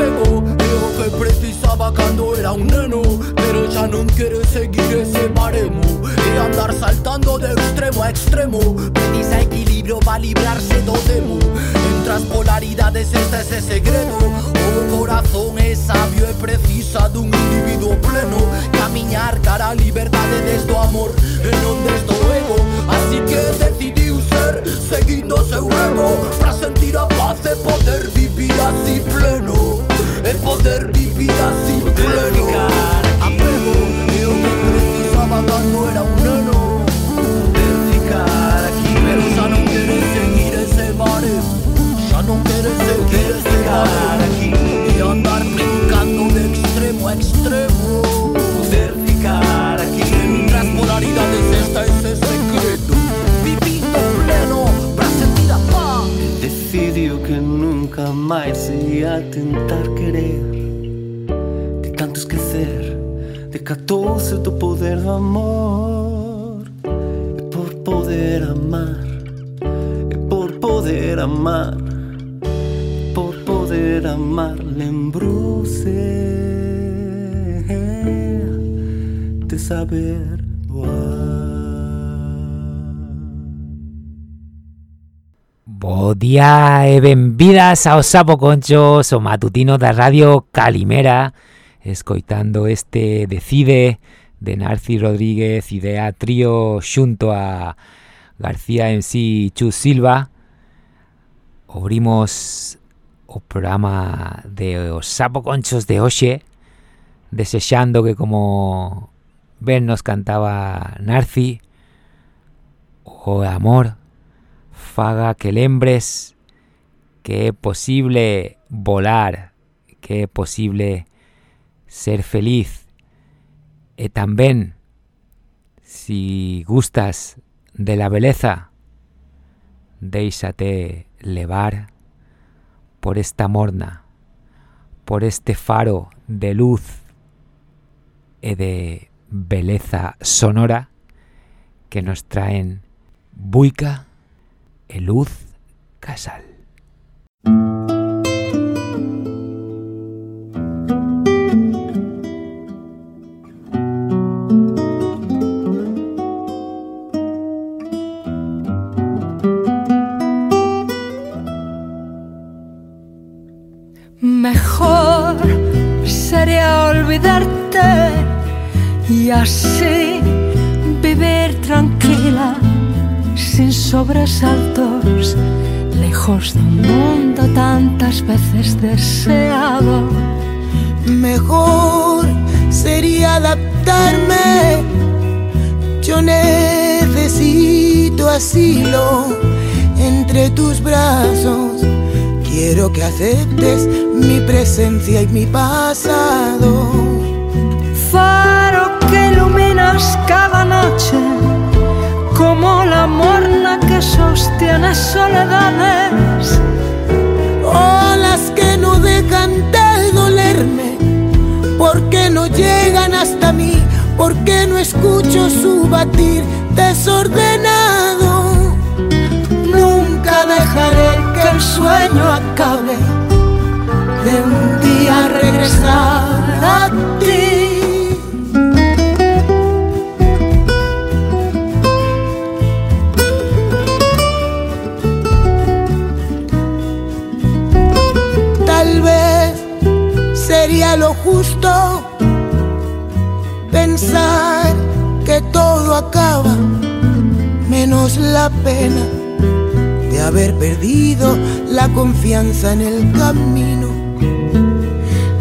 pegou Eu que precisaba cuando era un neno Pero ya no quere seguir ese baremo. E andar saltando de extremo a extremo Precisa equilibrio pa librarse do demo. Entre as polaridades está ese segredo O corazón es sabio e precisa de un individuo pleno. Caminar cara a liberdade desde o amor E non desde o ego Así que decidí ser seguindo seu ego Pra sentir a paz e poder vivir así pleno. el poder vivir así pleno. Apego de un preciso no era un nano. Poder ficar aquí, pero ya no quieres seguir ese barrio. Ya no quieres seguir ese barrio aquí y andar brincando de extremo a extremo. Poder ficar aquí, en polaridades esta es este. jamás he a tentar querer que tanto esquecer decatouse tu poder de amor. Por poder amar e por poder amar por poder amar lembruse de saber Bo día e benvidas ao Sapo Conchos, o matutino da Radio Calimera, escoitando este Decide de Narci Rodríguez Idea Trío xunto a García sí Chus Silva. Obrimos o programa de os Sapo Conchos de hoxe Desexando que como ben nos cantaba Narci O amor faga que lembres que é posible volar Que é posible ser feliz. E también, si gustas de la belleza, déjate levar por esta morna, por este faro de luz y de belleza sonora que nos traen Buica Eluz Casal. Sobresaltos, lejos de un mundo tantas veces deseado. Mejor sería adaptarme, yo necesito asilo entre tus brazos. Quiero que aceptes mi presencia y mi pasado faro que iluminas cada noche, como la morna que sostiene soledades. Olas que no dejan de dolerme, porque no llegan hasta mí, porque no escucho su batir desordenado. Nunca dejaré que el sueño acabe de un día regresar todo acaba, menos la pena de haber perdido la confianza en el camino.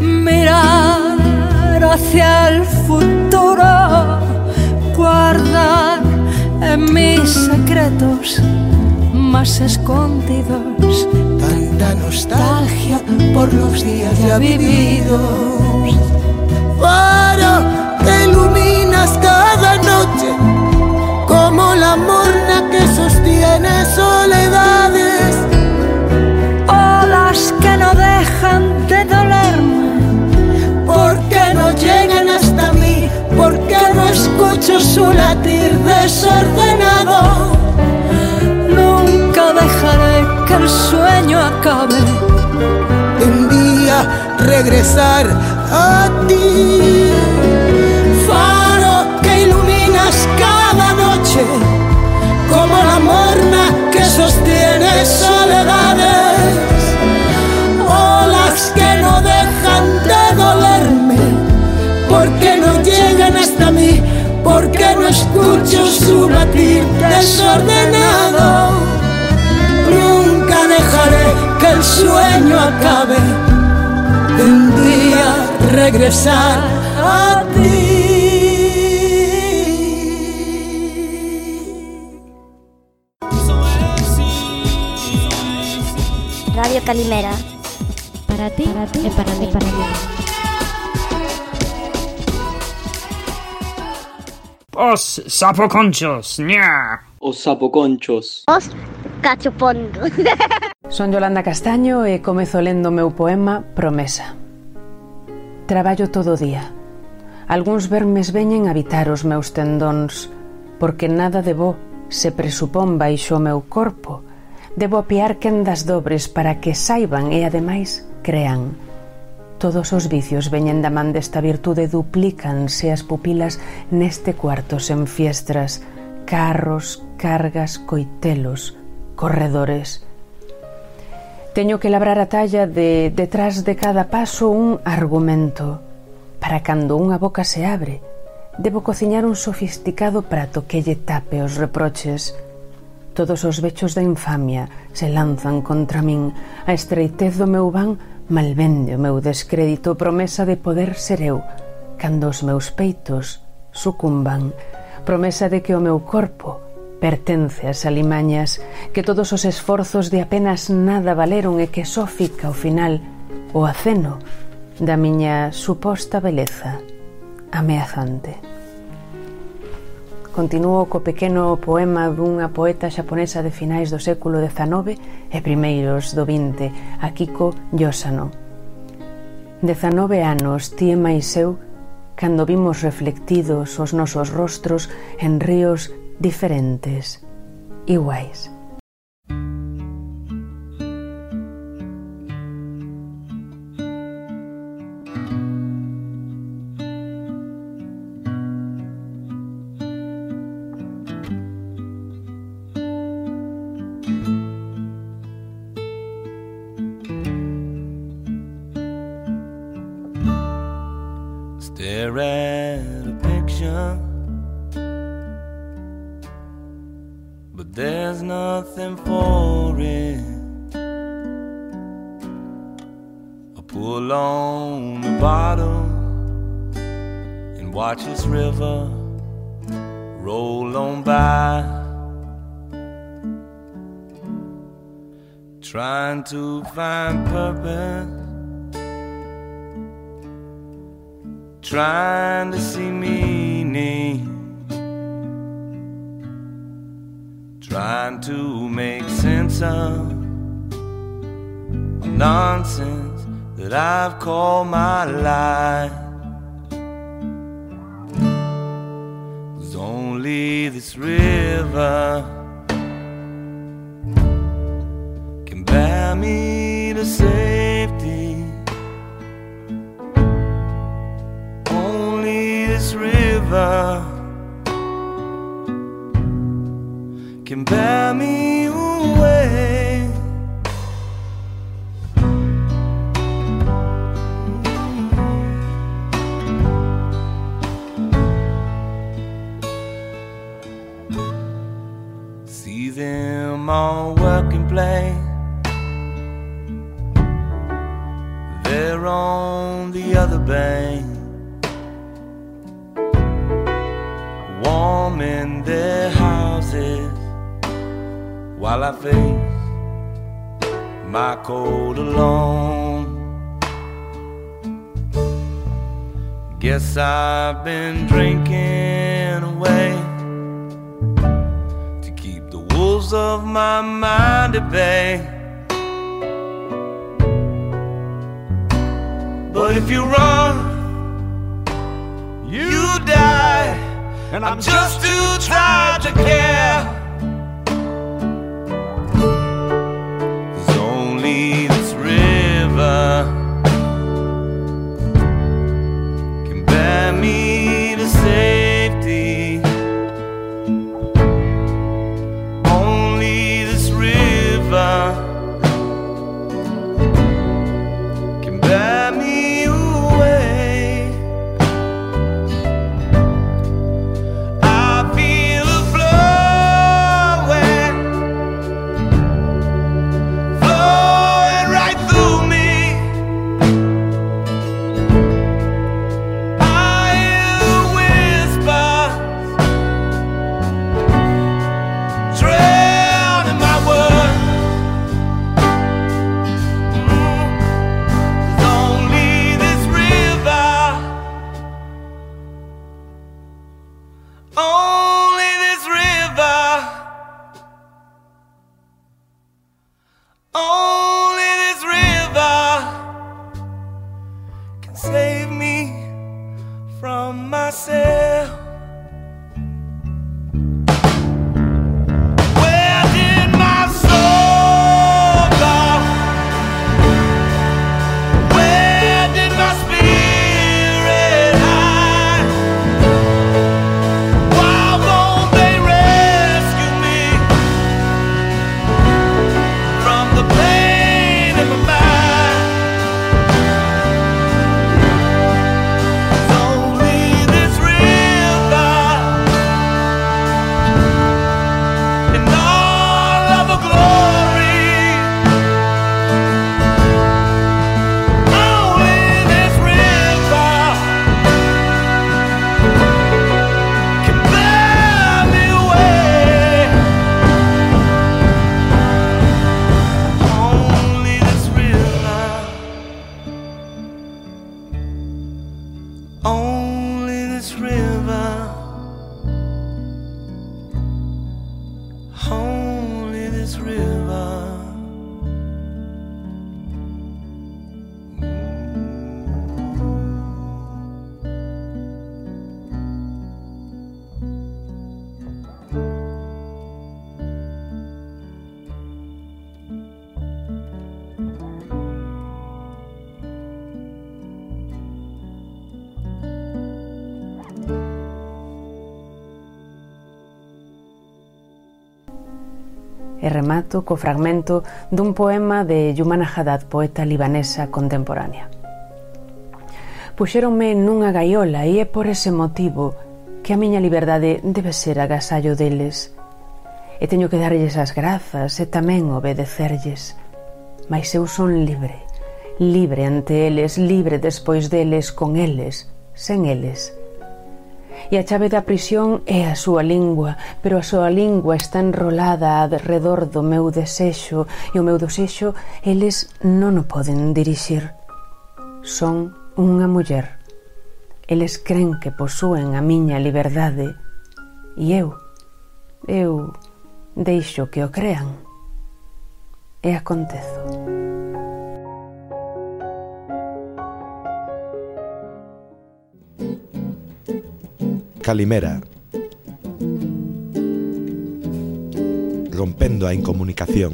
Mirar hacia el futuro, guardar en mis secretos más escondidos tanta nostalgia por los días ya vividos. Faro que cada noche como la morna que sostiene soledades. Olas que no dejan de dolerme, porque no llegan hasta mí, porque no escucho su latir desordenado dejaré que el sueño acabe. Un día regresar a ti. Como la morna que sostiene soledades. Olas que no dejan de dolerme, porque no llegan hasta mí, porque no escucho su latir desordenado dejaré que el sueño acabe, un día regresar a Calimera. Para ti, para ti e para mí. Para mí. Os sapoconchos, ña. Os sapoconchos. Os cachopondos. Son Yolanda Castaño e comezo lendo meu poema Promesa. Traballo todo o día. Alguns vermes veñen a habitar os meus tendóns, porque nada de bo se presupón baixo o meu corpo, Debo apiar quendas dobres para que saiban e, ademais, crean. Todos os vicios veñen da man desta virtude duplícanse as pupilas neste cuarto sen fiestras, carros, cargas, coitelos, corredores. Teño que labrar a talla de detrás de cada paso un argumento. Para cando unha boca se abre, debo cociñar un sofisticado prato que lle tape os reproches. Todos os vechos da infamia se lanzan contra min. A estreitez do meu van malvende o meu descrédito, promesa de poder ser eu, cando os meus peitos sucumban, promesa de que o meu corpo pertence ás alimañas, que todos os esforzos de apenas nada valeron e que só fica ao final o aceno da miña suposta beleza ameazante continuo co pequeno poema dunha poeta xaponesa de finais do século XIX e primeiros do XX, Akiko Yosano. Dezanove anos, ti e máis eu, cando vimos reflectidos os nosos rostros en ríos diferentes, iguais. stare at a picture. But there's nothing for it. I pull on the bottle and watch this river roll on by. Trying to find purpose Trying to see meaning. Trying to make sense of nonsense that I've called my life. There's only this river. Can bear me to safety. Can bear me away. See them all work and play. They're on the other bank, in their houses, while I face my cold alone. Guess I've been drinking away to keep the wolves of my mind at bay. But if you run, you die. And I'm just too tired to care. concerto co fragmento dun poema de Yumana Haddad, poeta libanesa contemporánea. Puxéronme nunha gaiola e é por ese motivo que a miña liberdade debe ser agasallo deles. E teño que darlles as grazas e tamén obedecerlles. Mais eu son libre, libre ante eles, libre despois deles, con eles, sen eles E a chave da prisión é a súa lingua, pero a súa lingua está enrolada alrededor do meu desexo e o meu desexo eles non o poden dirixir. Son unha muller. Eles creen que posúen a miña liberdade e eu, eu deixo que o crean e acontezo. Calimera. Rompendo a incomunicación.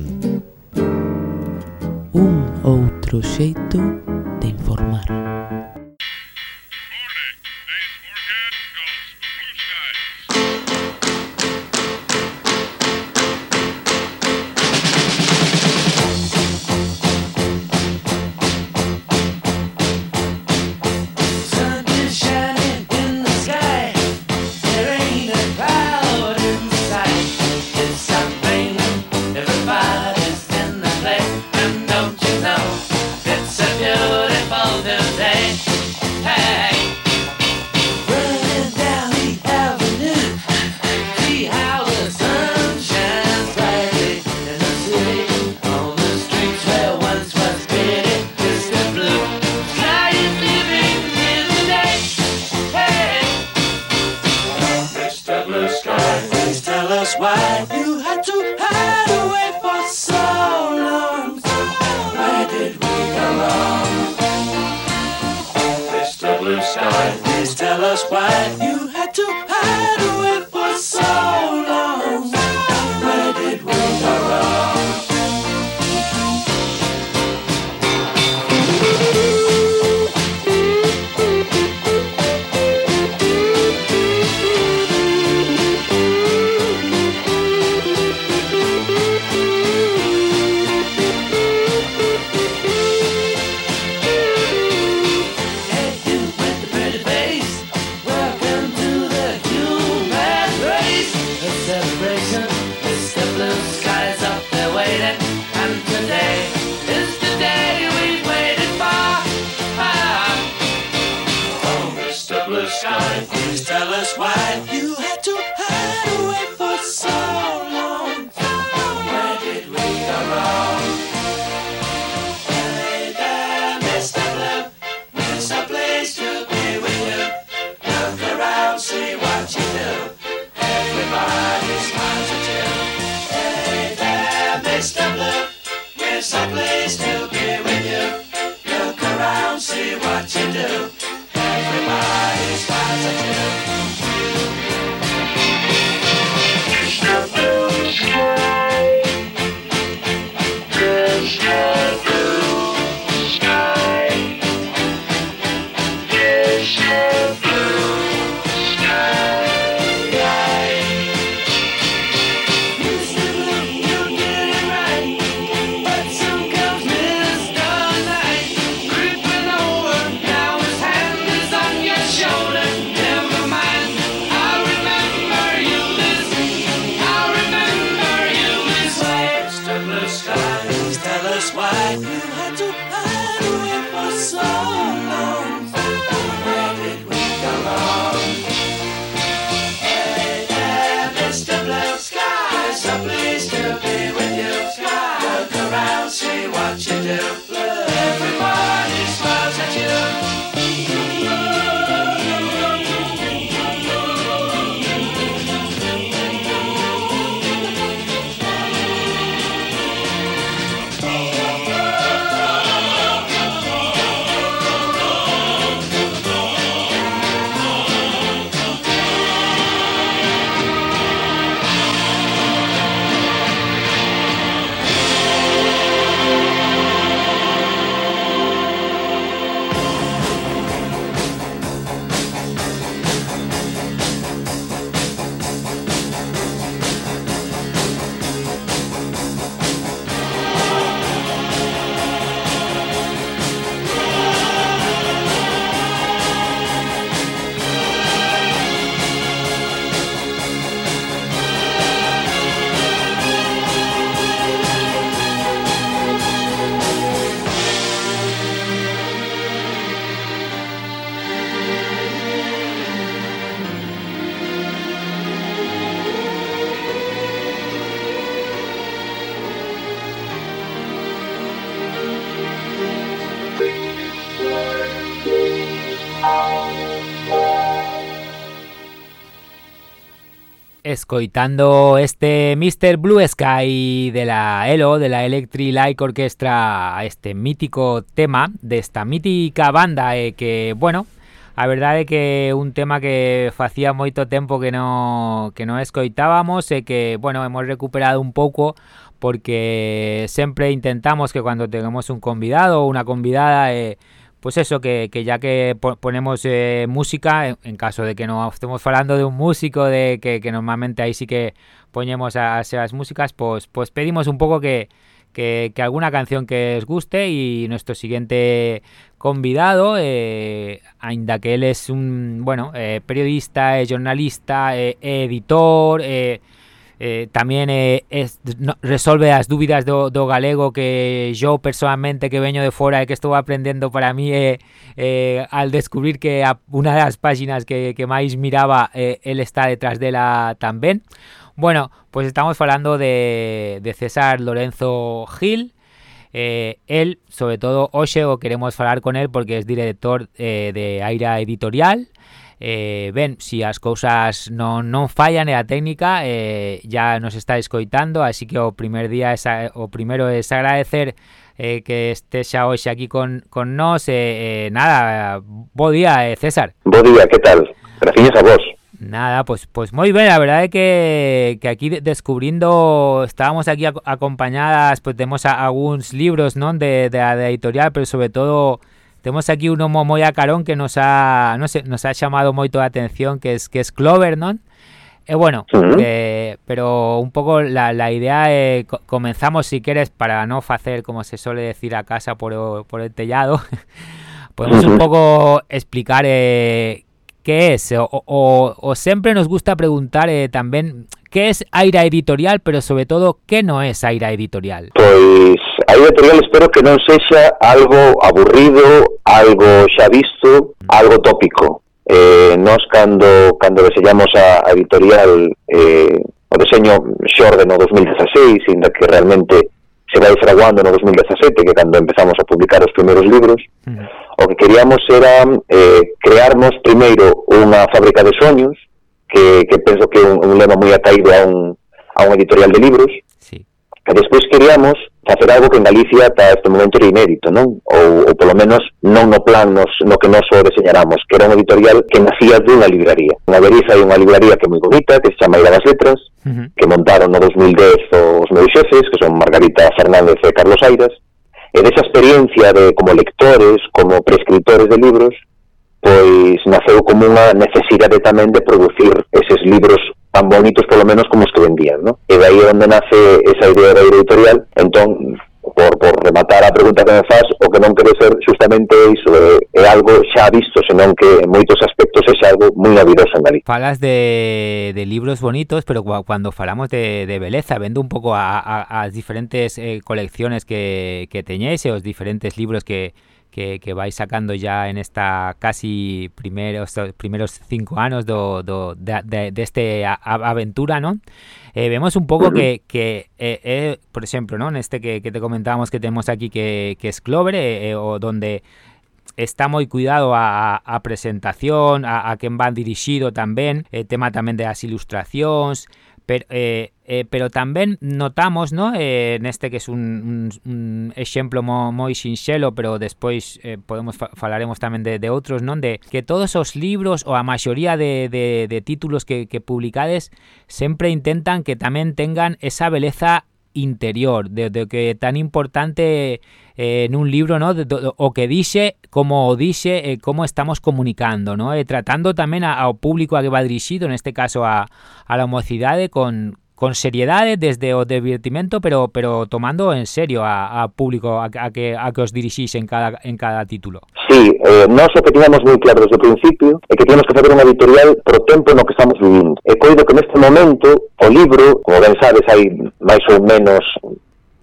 Un outro xeito de informar escoitando este Mr. Blue Sky de la ELO, de la Electric Light Orchestra, este mítico tema de esta mítica banda eh, que, bueno, a verdade que un tema que facía moito tempo que non que non escoitábamos e que, bueno, hemos recuperado un pouco porque sempre intentamos que cando tengamos un convidado ou unha convidada eh, pues eso, que, que ya que ponemos eh, música, en, caso de que no estemos falando de un músico, de que, normalmente ahí sí que ponemos a, a esas músicas, pues, pues pedimos un poco que, que, alguna canción que os guste y nuestro siguiente convidado, eh, ainda que él es un, bueno, eh, periodista, eh, jornalista, editor, eh, tamén eh, es, no, do, do galego que yo personalmente que veño de fora e que estou aprendendo para mí eh, eh, al descubrir que a, unha das páxinas que, que máis miraba eh, el está detrás dela tamén bueno, pues estamos falando de, César Lorenzo Gil. Eh, él, sobre todo, hoxe queremos falar con él porque es director de Aira Editorial eh, ben, si as cousas non, non fallan e a técnica eh, ya nos está escoitando, así que o primer día esa, o primeiro é agradecer eh, que estexa hoxe aquí con, con nós eh, eh, nada, bo día eh, César Bo día, que tal? Gracias a vos Nada, pues pues moi ben, a verdade é que, que aquí descubrindo estábamos aquí acompañadas, pues temos a, algúns libros, non, de, de, de editorial, pero sobre todo Temos aquí un homo moi a carón que nos ha, no sé, nos ha chamado moito a atención, que es que es Clover, non? Eh, bueno, uh -huh. eh, pero un pouco la, la idea eh, comenzamos si queres para non facer como se suele decir a casa por por el tellado. Podemos uh -huh. un pouco explicar eh, que es o, o, o sempre nos gusta preguntar tamén que es Aira Editorial, pero sobre todo que non é Aira Editorial. aí o material espero que non sexa algo aburrido, algo xa visto, algo tópico. Eh, nós cando, cando desellamos a, a editorial eh, o deseño xorde no 2016, inda que realmente se vai fraguando no 2017, que cando empezamos a publicar os primeiros libros, mm. o que queríamos era eh, crearmos primeiro unha fábrica de soños, que, que penso que é un, un lema moi ataído a un, a un editorial de libros, que despois queríamos facer algo que en Galicia ata este momento era inédito, non? Ou, ou polo menos non no plan nos, no que nos o deseñáramos, que era un editorial que nacía dunha libraría. Unha veriza hai unha libraría que é moi bonita, que se chama Ira das Letras, uh -huh. que montaron no 2010 os meus xefes, que son Margarita Fernández e Carlos Airas, e desa experiencia de como lectores, como prescriptores de libros, pois naceu como unha necesidade tamén de producir eses libros tan bonitos polo menos como os que vendían, ¿no? E dai onde nace esa idea da editorial, entón, por, por rematar a pregunta que me faz, o que non quere ser justamente iso, é, é algo xa visto, senón que en moitos aspectos é xa algo moi navidoso en Galicia. Falas de, de libros bonitos, pero cuando falamos de, de beleza, vendo un pouco a, a, as diferentes eh, colecciones que, que teñéis eh, e os diferentes libros que, que, que vais sacando ya en esta casi primeros primeros cinco anos do, do, de, de, este de aventura, no Eh, vemos un pouco que, que eh, eh, por exemplo, ¿no? Este que, que te comentábamos que temos aquí que, que es Clover, eh, eh o donde está moi cuidado a, a presentación, a, a quen van dirixido tamén, eh, tema tamén das ilustracións, Pero, eh, eh, pero tamén notamos, ¿no? eh, neste que é un, un, un exemplo mo, moi sinxelo, pero despois eh, podemos fa falaremos tamén de, de outros, non? De que todos os libros ou a maioría de, de, de títulos que, que publicades sempre intentan que tamén tengan esa beleza interior, de, de que tan importante eh, en un libro, ¿no? De, o que dice, como dice, eh, cómo estamos comunicando, ¿no? Eh, tratando tamén ao público a que va dirixido, en este caso a, a la mocidade, con, con seriedade desde o divertimento, pero pero tomando en serio a, a público a, a que a que os dirixís en cada en cada título. Sí, eh, nós o que tivemos moi claro desde o principio é que tínhamos que fazer unha editorial pro tempo no que estamos vivindo. E coido que neste momento o libro, como ben sabes, hai máis ou menos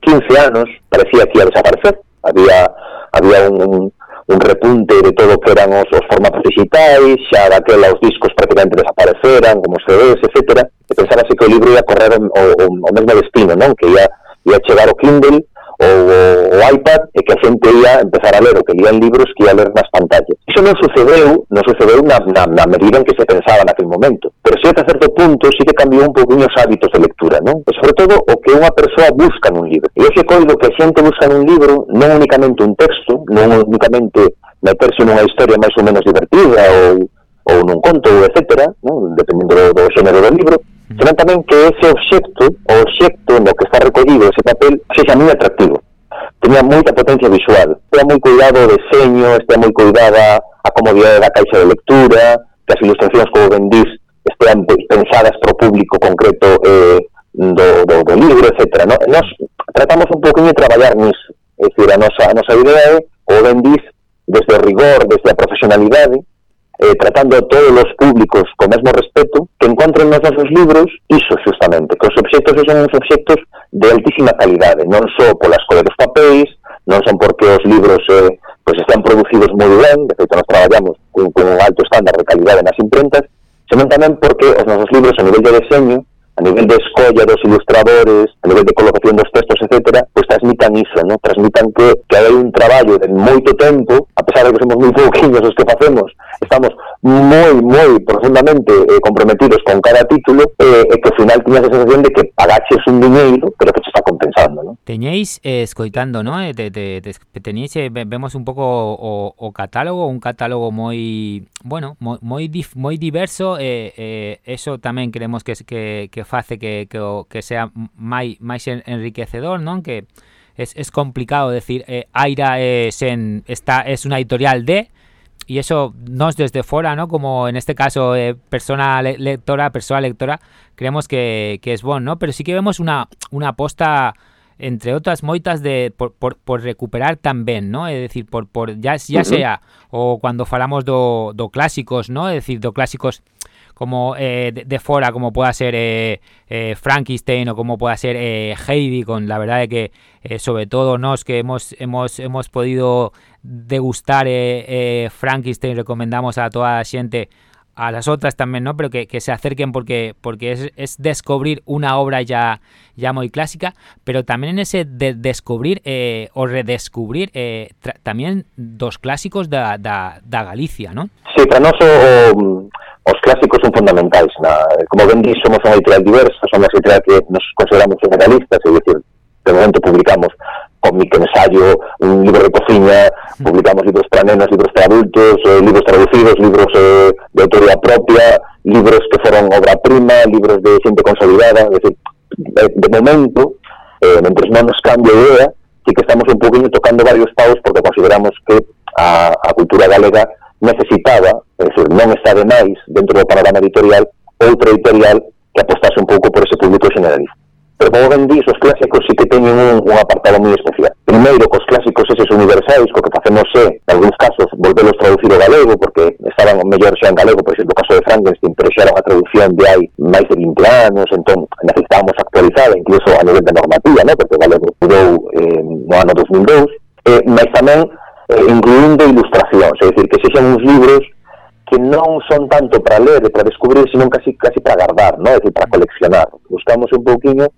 15 anos parecía que ia desaparecer. Había había un, un un repunte de todo que eran os, os formatos digitais, xa daquela os discos prácticamente desapareceran, como os CDs, etcétera e pensarase que o libro ia correr o, o, o mesmo destino, non? Que ia, ia chegar o Kindle ou o, o iPad e que a xente ia empezar a ler o que lían libros que ia ler nas pantallas. Iso non sucedeu, non sucedeu na, na, na medida en que se pensaba naquele momento, pero si a certo punto sí que cambiou un pouquinho os hábitos de lectura, non? E sobre todo o que unha persoa busca nun libro. E ese coido que a xente busca nun libro non únicamente un texto, non únicamente meterse nunha historia máis ou menos divertida ou, ou nun conto, etc., non? dependendo do, do xénero do libro, serán tamén que ese obxecto, o obxecto no que está recollido ese papel, sexa moi atractivo. Tenía moita potencia visual, era moi cuidado o deseño, está moi cuidada a comodidade da caixa de lectura, que as ilustracións como vendís estean pensadas para o público concreto eh, do, do, do libro, etc. No, nos tratamos un poquinho de traballar nisso, é dicir, a nosa, a nosa idea é o vendís desde o rigor, desde a profesionalidade, eh, tratando a todos os públicos co mesmo respeto, que encontren nos nosos libros iso justamente, que os obxectos son uns obxectos de altísima calidade, non só polas cores dos papéis, non son porque os libros eh, pois están producidos moi ben, de feito nos traballamos con, con un alto estándar de calidade nas imprentas, senón tamén porque os nosos libros a nivel de deseño, a nivel de escolla dos ilustradores, a nivel de colocación dos textos, etcétera, transmitan iso, ¿no? Transmitan que, que un traballo de moito tempo, a pesar de que somos moi pouquinhos os que facemos, estamos moi, moi profundamente eh, comprometidos con cada título, eh, e que ao final tiñas a sensación de que pagaches un diñeiro, pero que se está compensando, ¿no? Teñéis eh, escoitando, ¿no? Eh, te, te, te, eh, vemos un pouco o, o catálogo, un catálogo moi, bueno, moi, moi, diverso, eh, eh, eso tamén queremos que, que, que face que, que sea máis, máis enriquecedor, non? Que es, es complicado decir eh, Aira es, en, está, es una editorial de y eso nos desde fuera, ¿no? Como en este caso eh, persona lectora, persona lectora, creemos que, que es bueno, ¿no? Pero sí que vemos una, una aposta entre outras moitas de por, por, por recuperar tamén, ¿no? É dicir, por, por ya, ya uh -huh. sea o cando falamos do, do clásicos, ¿no? É dicir, do clásicos como eh, de, de, fuera, como pueda ser eh, eh, Frankenstein o como pueda ser eh, Heidi, con la verdad de que sobre todo nos que hemos, hemos, hemos podido degustar Frankenstein, recomendamos a toda la gente a las otras también, ¿no? Pero que, que se acerquen porque, porque es, es, descubrir una obra ya, ya muy clásica, pero también en ese de descubrir eh, o redescubrir eh, también dos clásicos da, da, da Galicia, ¿no? Sí, para nosotros os clásicos son fundamentais na, como ben dix, somos unha editorial diversa somos unha editorial que nos consideramos generalistas é dicir, de momento publicamos cómic, ensayo, un libro de cocina, publicamos libros para nenas, libros para adultos, eh, libros traducidos, libros eh, de autoría propia, libros que fueron obra prima, libros de siempre consolidada, es decir, de, de momento, eh, mientras no nos cambie idea, sí que estamos un poquinho tocando varios paus porque consideramos que a, a cultura galega necesitaba, es decir, non está de máis dentro do panorama editorial outra editorial que apostase un pouco por ese público generalista pero como ben dís, os clásicos sí que teñen un, un apartado moi especial. Primeiro, cos clásicos eses universais, co que facemos é, en algúns casos, volvelos traducir ao galego, porque estaban mellor xa en galego, por exemplo, o caso de Frankenstein, pero xa era unha traducción de hai máis de 20 anos, entón necesitábamos actualizada, incluso a nivel de normativa, ¿no? porque o galego mudou eh, no ano 2002, eh, mas tamén eh, incluindo ilustracións, é dicir, que sexan uns libros que non son tanto para ler e para descubrir, sino casi casi para guardar, ¿no? é dicir, para coleccionar. Buscamos un pouquiño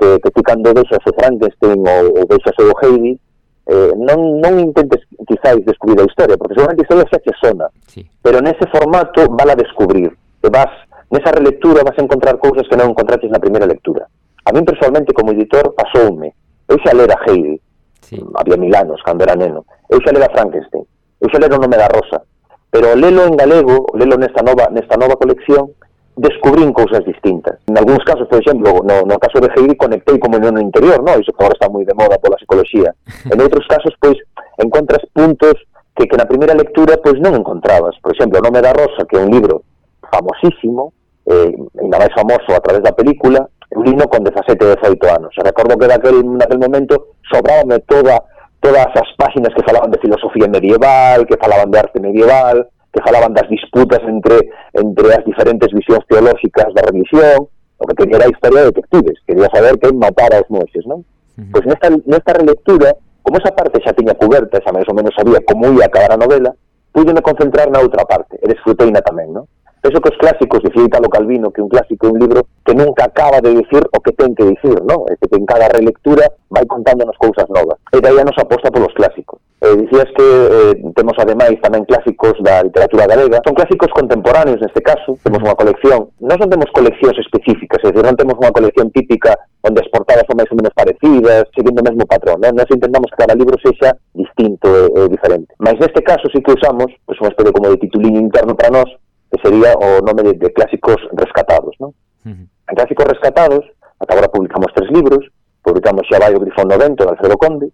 que, que tú cando vexas o Frankenstein ou, ou vexas o Heidi, eh, non, non intentes quizáis descubrir a historia, porque seguramente a historia xa que sona, sí. pero nese formato vala descubrir, e vas, nesa relectura vas a encontrar cousas que non encontraches na primeira lectura. A min personalmente como editor pasoume, eu xa lera Heidi, sí. había mil anos, cando era neno, eu xa lera Frankenstein, eu xa lera o nome da Rosa, pero lelo en galego, lelo nesta nova, nesta nova colección, descubrín cousas distintas. En algúns casos, por exemplo, no, no caso de Heidi conectei como no interior, no? iso que agora está moi de moda pola psicología. En outros casos, pois, encontras puntos que, que na primeira lectura pois non encontrabas. Por exemplo, O nome da rosa, que é un libro famosísimo, eh, ainda máis famoso a través da película, un libro con 17 18 anos. E recordo que daquel, naquel momento sobrábame toda todas as páxinas que falaban de filosofía medieval, que falaban de arte medieval, que falaban das disputas entre entre as diferentes visións teolóxicas da religión, o que tenía a historia de detectives, quería saber quen matara os moixes, non? Uh -huh. Pois nesta, nesta relectura, como esa parte xa tiña coberta, xa máis ou menos sabía como ia acabar a novela, pudeme concentrar na outra parte, e desfruteina tamén, non? Penso que os clásicos, dicía Italo Calvino, que un clásico é un libro que nunca acaba de dicir o que ten que dicir, non? É que en cada relectura vai contándonos cousas novas. E daí a nosa aposta polos clásicos. Eh, dicías que eh, temos ademais tamén clásicos da literatura galega son clásicos contemporáneos neste caso temos unha colección, non son temos coleccións específicas, é dicir, non temos unha colección típica onde as portadas son máis ou menos parecidas seguindo o mesmo patrón, non? nos intentamos que cada libro sexa distinto e, e diferente mas neste caso sí que usamos pues, unha especie como de tituliño interno para nós que sería o nome de, de clásicos rescatados non? Uh -huh. clásicos rescatados, ata agora publicamos tres libros publicamos xa vai o Grifón no Vento de Alfredo Conde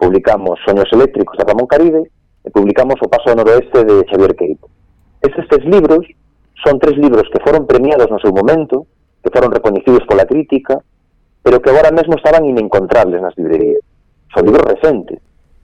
publicamos Soños eléctricos de Ramón Caribe e publicamos O paso ao noroeste de Xavier Queito. Estes tres libros son tres libros que foron premiados no seu momento, que foron reconhecidos pola crítica, pero que agora mesmo estaban inencontrables nas librerías. Son libros recentes.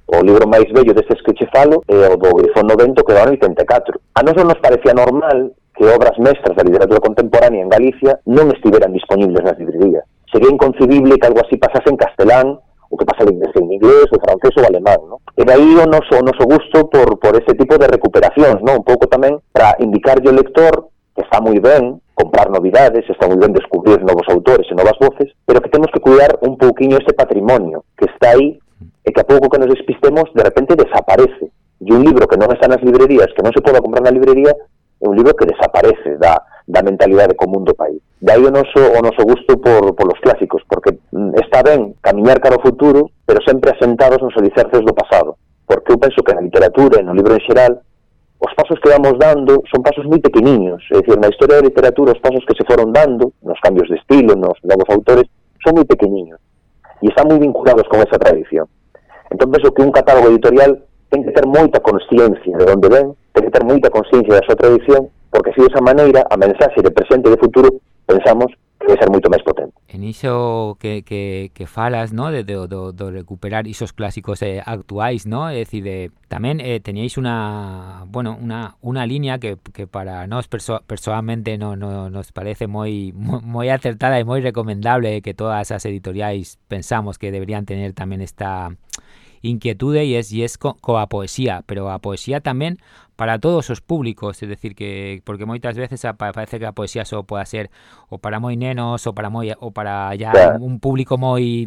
O libro máis bello destes que che falo é o do Grifón 90 que era 84. A nós non nos parecía normal que obras mestras da literatura contemporánea en Galicia non estiveran disponibles nas librerías. Sería inconcebible que algo así pasase en castelán o que pasa en inglés, en inglés o francés ou alemán, ¿no? E aí o noso, o noso gusto por, por ese tipo de recuperacións, ¿no? Un pouco tamén para indicarlle ao lector que está moi ben comprar novidades, está moi ben descubrir novos autores e novas voces, pero que temos que cuidar un pouquiño este patrimonio que está aí e que a pouco que nos despistemos de repente desaparece. E un libro que non está nas librerías, que non se poda comprar na librería, é un libro que desaparece da, da mentalidade común do país. De aí o noso, o noso gusto por, por los clásicos, porque mm, está ben camiñar cara ao futuro, pero sempre asentados nos alicerces do pasado. Porque eu penso que na literatura e no libro en xeral os pasos que vamos dando son pasos moi pequeniños, é dicir, na historia da literatura os pasos que se foron dando, nos cambios de estilo, nos novos autores, son moi pequeniños e están moi vinculados con esa tradición. Entón penso que un catálogo editorial ten que ter moita consciencia de onde ven, ten que ter moita consciencia da súa tradición porque así desa maneira a mensaxe de presente e de futuro pensamos que vai ser moito máis potente. En iso que, que, que falas, ¿no? de, de, recuperar isos clásicos eh, actuais, ¿no? É dicir, de, tamén eh, teníais una, bueno, una línea que, que para nós perso personalmente no, no, nos parece moi, moi acertada e moi recomendable que todas as editoriais pensamos que deberían tener tamén esta inquietude e es, y es co, coa poesía, pero a poesía tamén para todos os públicos, es decir, que porque moitas veces parece que a poesía só pode ser o para moi nenos ou para moi o para ya claro. un público moi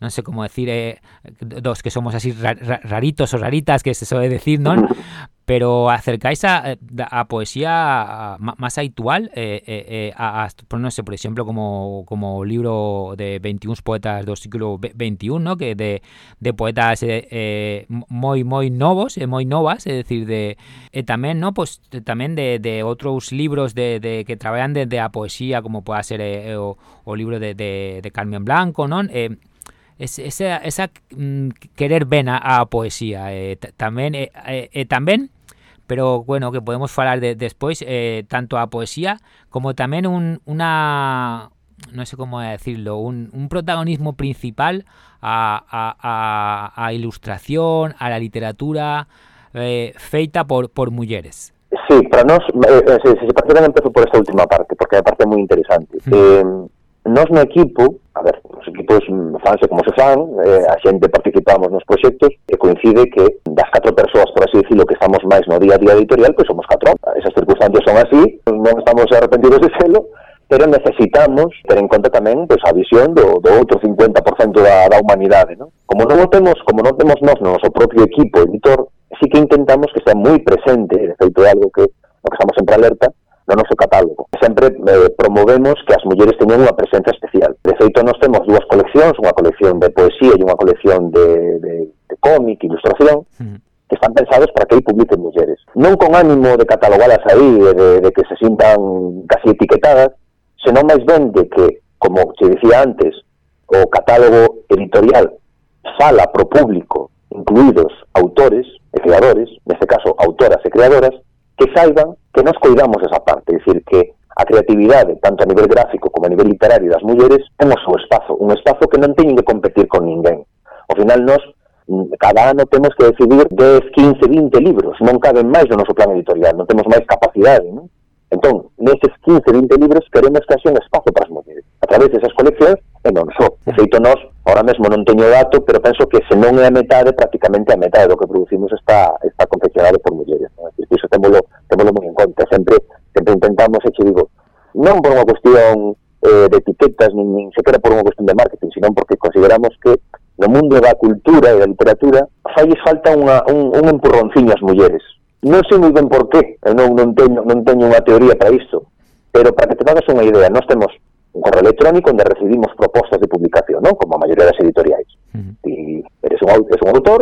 non sei como decir eh, dos que somos así raritos ou raritas que se soe decir, non? pero acercáis a, eh, a poesía más habitual, eh, eh, eh a, a, no sé, por ejemplo, como, como libro de 21 poetas del siglo XXI, ¿no? que de, de poetas eh, eh muy, muy novos, muy novas, es decir, de también, ¿no? Pues también de, de otros libros de, de que trabajan desde a poesía, como pueda ser o, o, libro de, de, de Carmen Blanco, ¿no? esa, esa mm, querer ven a, a poesía también también pero bueno, que podemos falar de, despois eh, tanto a poesía como tamén un, una non sei como decirlo, un, un protagonismo principal a, a, a, a ilustración, a la literatura eh, feita por, por mulleres. Sí, para nós, eh, se, se, se parece empezo por esta última parte, porque me parte moi interesante. Mm. Eh, Nos no equipo, a ver, os equipos fanse como se fan, eh, a xente participamos nos proxectos e coincide que das catro persoas, por así dicilo, que estamos máis no día a día editorial, pois somos catro. Esas circunstancias son así, non estamos arrepentidos de selo, pero necesitamos ter en conta tamén pois, a visión do, do outro 50% da, da humanidade. ¿no? Como non o temos, como non temos nós no noso propio equipo editor, sí que intentamos que sea moi presente, de feito é algo que, no que estamos sempre alerta, no noso catálogo. Sempre eh, promovemos que as mulleres teñan unha presencia especial. De feito, nós temos dúas coleccións, unha colección de poesía e unha colección de, de, de cómic, ilustración, mm que están pensados para que aí publiquen mulleres. Non con ánimo de catalogalas aí, de, de que se sintan casi etiquetadas, senón máis ben de que, como se dicía antes, o catálogo editorial fala pro público, incluídos autores e creadores, neste caso autoras e creadoras, que saiban que nos cuidamos esa parte, é dicir, que a creatividade, tanto a nivel gráfico como a nivel literario das mulleres, é o seu espazo, un espazo que non teñen que competir con ninguén. Ao final, nos mm, cada ano temos que decidir 10, 15, 20 libros, non caben máis no noso plan editorial, non temos máis capacidade, non? Entón, neses 15, 20 libros queremos que haxe un espazo para as mulleres, a través desas coleccións e non só. De feito, nós Ahora mesmo non teño dato, pero penso que se non é a metade, prácticamente a metade do que producimos está está confeccionado por mulleres. Non? Decir, iso témolo, témolo moi en conta. Sempre, sempre intentamos, e che digo, non por unha cuestión eh, de etiquetas, nin, nin sequera por unha cuestión de marketing, senón porque consideramos que no mundo da cultura e da literatura falles falta unha, un, un empurronciño ás mulleres. Non sei moi ben por qué, non, non, teño, non teño unha teoría para isto, pero para que te hagas unha idea, nós temos un correo electrónico onde recibimos propostas de publicación, non? Como a maioría das editoriais. Uh -huh. Ti eres un, eres un autor,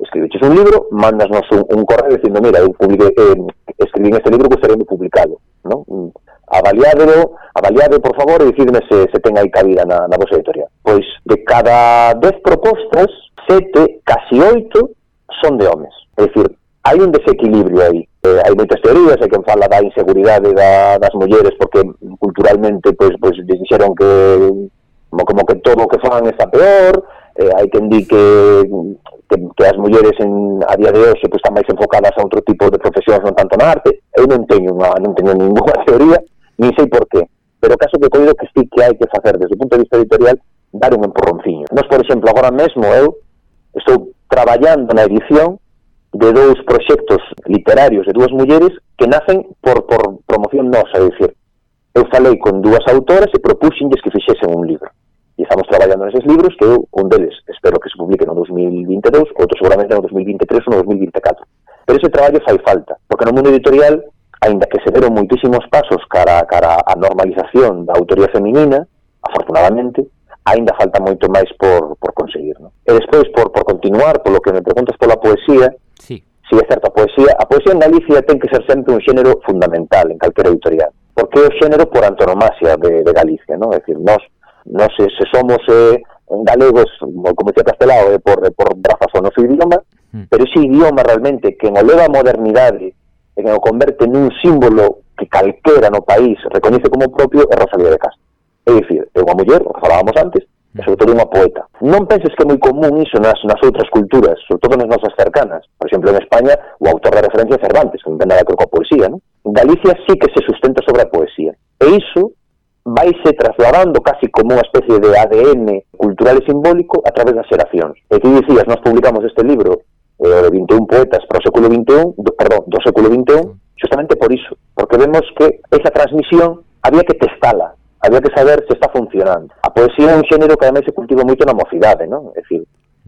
escribiches un libro, mandasnos un, un correo dicindo, mira, eu publique, eh, escribín este libro, gostaría de publicalo, non? Mm, avaliádelo, avaliade, por favor, e decidme se, se ten aí cabida na, na vosa editorial. Pois, de cada dez propostas, sete, casi oito, son de homes. É dicir, hai un desequilibrio aí. Eh, hai moitas teorías, hai quen fala da inseguridade da, das mulleres porque culturalmente pois, pois dixeron que como, como que todo o que fan está peor, eh, hai quen di que, que, que as mulleres en, a día de hoxe pois, están máis enfocadas a outro tipo de profesións, non tanto na arte. Eu non teño, unha, non teño ninguna teoría, nin sei por qué. Pero o caso que coido que sí que hai que facer desde o punto de vista editorial dar un empurronciño. Nos, por exemplo, agora mesmo eu estou traballando na edición de dous proxectos literarios de dúas mulleres que nacen por, por promoción nosa, é dicir, eu falei con dúas autoras e propuxenlles que fixesen un libro. E estamos traballando neses libros que eu, un deles, espero que se publique no 2022, outro seguramente no 2023 ou no 2024. Pero ese traballo fai falta, porque no mundo editorial, aínda que se deron moitísimos pasos cara, cara a normalización da autoría feminina, afortunadamente, aínda falta moito máis por, por conseguir. Non? E despois, por, por continuar, polo que me preguntas pola poesía, Si é certo, a poesía, a poesía en Galicia ten que ser sempre un xénero fundamental en calquera editorial, porque é o xénero por antonomasia de, de Galicia, non? É dicir, nós, nós se, se somos eh, galegos, como dicía Castelao, eh, por, por brazas o noso idioma, mm. pero ese idioma realmente que en leva a modernidade, que o converte nun símbolo que calquera no país recoñece como propio é Rosalía de Castro. É dicir, é unha muller, o falábamos antes, e sobre todo unha poeta. Non penses que é moi común iso nas, nas outras culturas, sobre todo nas nosas cercanas. Por exemplo, en España, o autor de referencia é Cervantes, que non ten nada que ver coa poesía, non? Galicia sí que se sustenta sobre a poesía. E iso vaise trasladando casi como unha especie de ADN cultural e simbólico a través das xeracións. E ti dicías, nós publicamos este libro eh, de 21 poetas para o século XXI, do, perdón, do século XXI, justamente por iso, porque vemos que esa transmisión había que testala, había que saber se está funcionando. A poesía é un xénero que ademais se cultiva moito na mocidade, non? É dicir,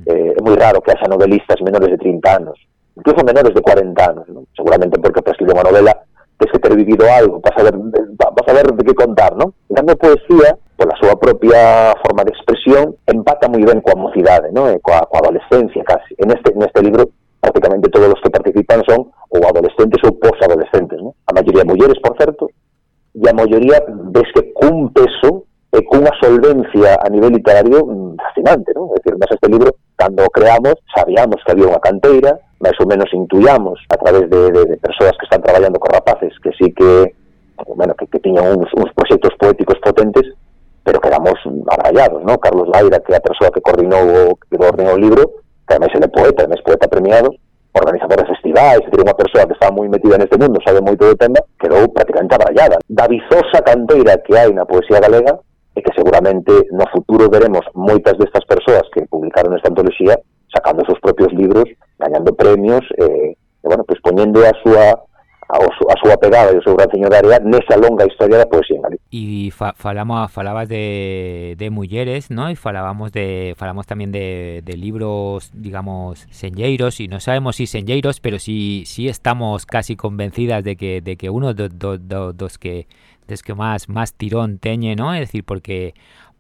eh, raro que haxa novelistas menores de 30 anos, incluso menores de 40 anos, non? Seguramente porque para escribir unha novela tens que ter vivido algo para saber, para saber de que contar, non? En cambio, a poesía, pola súa propia forma de expresión, empata moi ben coa mocidade, non? E adolescencia, casi. En este, libro, prácticamente todos os que participan son ou adolescentes ou posadolescentes, non? A maioría mulleres, por certo, e a maioría ves que cun peso e cunha solvencia a nivel literario mm, fascinante, non? É dicir, nós este libro, cando o creamos, sabíamos que había unha canteira, máis ou menos intuíamos a través de, de, de persoas que están traballando con rapaces que sí que, bueno, que, que tiñan uns, uns proxectos poéticos potentes, pero quedamos abrallados, non? Carlos Laira, que é a persoa que coordinou, que coordinou o libro, que ademais é poeta, ademais poeta premiado, organizador de festivais, que unha persoa que está moi metida neste mundo, sabe moito de tenda, quedou prácticamente abrallada. Da vizosa canteira que hai na poesía galega, e que seguramente no futuro veremos moitas destas persoas que publicaron esta antoloxía sacando os seus propios libros, gañando premios, eh, e, bueno, pues poñendo a súa a, a súa pegada e o seu graciño de área nesa longa historia da poesía en Galicia. E fa, falamos, falabas de, de mulleres, ¿no? E falábamos de falamos tamén de, de libros, digamos, senlleiros, e non sabemos si senlleiros, pero si, si estamos casi convencidas de que, de que uno do, do, do, dos que des que máis máis tirón teñe, ¿no? É dicir, porque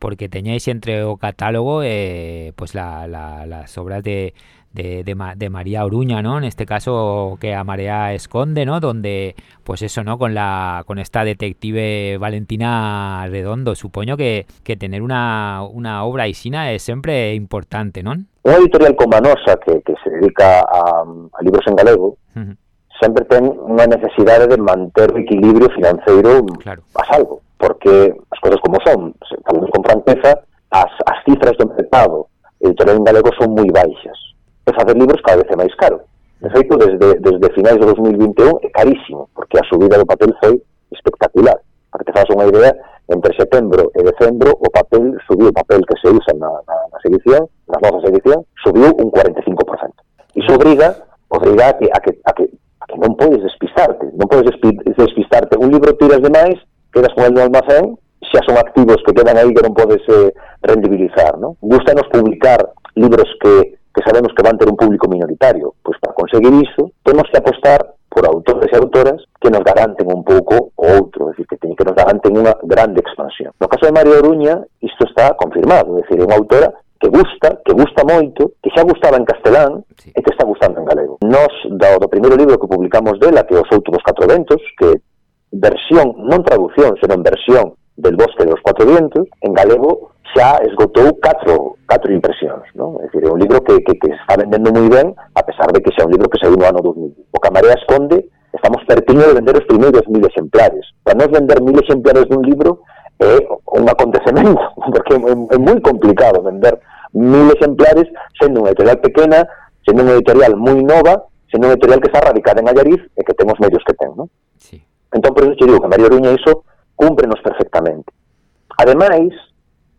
porque teñéis entre o catálogo eh, pues la, la, las obras de de, de, de, María Oruña, ¿no? En este caso que a Marea esconde, ¿no? Donde, pues eso, ¿no? Con la con esta detective Valentina Redondo, supoño que, que tener una, una obra isina es sempre importante, ¿no? Unha editorial como a nosa que, que se dedica a, a libros en galego, uh -huh. sempre ten unha necesidade de manter o equilibrio financeiro claro. a salvo, porque as cousas como son, falamos con franqueza, as, as cifras do mercado editorial en galego son moi baixas e facer libros cada vez é máis caro. De feito, desde, desde finais de 2021 é carísimo, porque a subida do papel foi espectacular. Para que te faz unha idea, entre setembro e decembro o papel subiu, o papel que se usa na, na, nas edición, nas nosas edicións, subiu un 45%. Iso obriga, obriga a que, a que, a que, a que non podes despistarte, non podes despistarte. Un libro tiras demais, quedas con el no almacén, xa son activos que quedan aí que non podes eh, rendibilizar. non? Gustanos publicar libros que que sabemos que van ter un público minoritario. Pois para conseguir iso, temos que apostar por autores e autoras que nos garanten un pouco o outro, é dicir, que teñen que nos garanten unha grande expansión. No caso de María Oruña, isto está confirmado, é dicir, é unha autora que gusta, que gusta moito, que xa gustaba en castelán sí. e que está gustando en galego. Nos, do, do primeiro libro que publicamos dela, que é Os Outros Catro Ventos, que versión, non traducción, senón versión del Bosque dos Cuatro Vientos, en galego xa esgotou catro, catro impresións, non? É dicir, é un libro que, que, que está vendendo moi ben, a pesar de que xa é un libro que saiu no ano 2000. O Camarea esconde, estamos pertinho de vender os primeiros mil exemplares. Para nós vender mil exemplares dun libro é un acontecemento, porque é, é moi complicado vender mil exemplares sendo unha editorial pequena, sendo unha editorial moi nova, sendo unha editorial que está radicada en Allariz e que temos medios que ten, non? Sí. Entón, por iso te digo que María Oruña iso cúmprenos perfectamente. Ademais,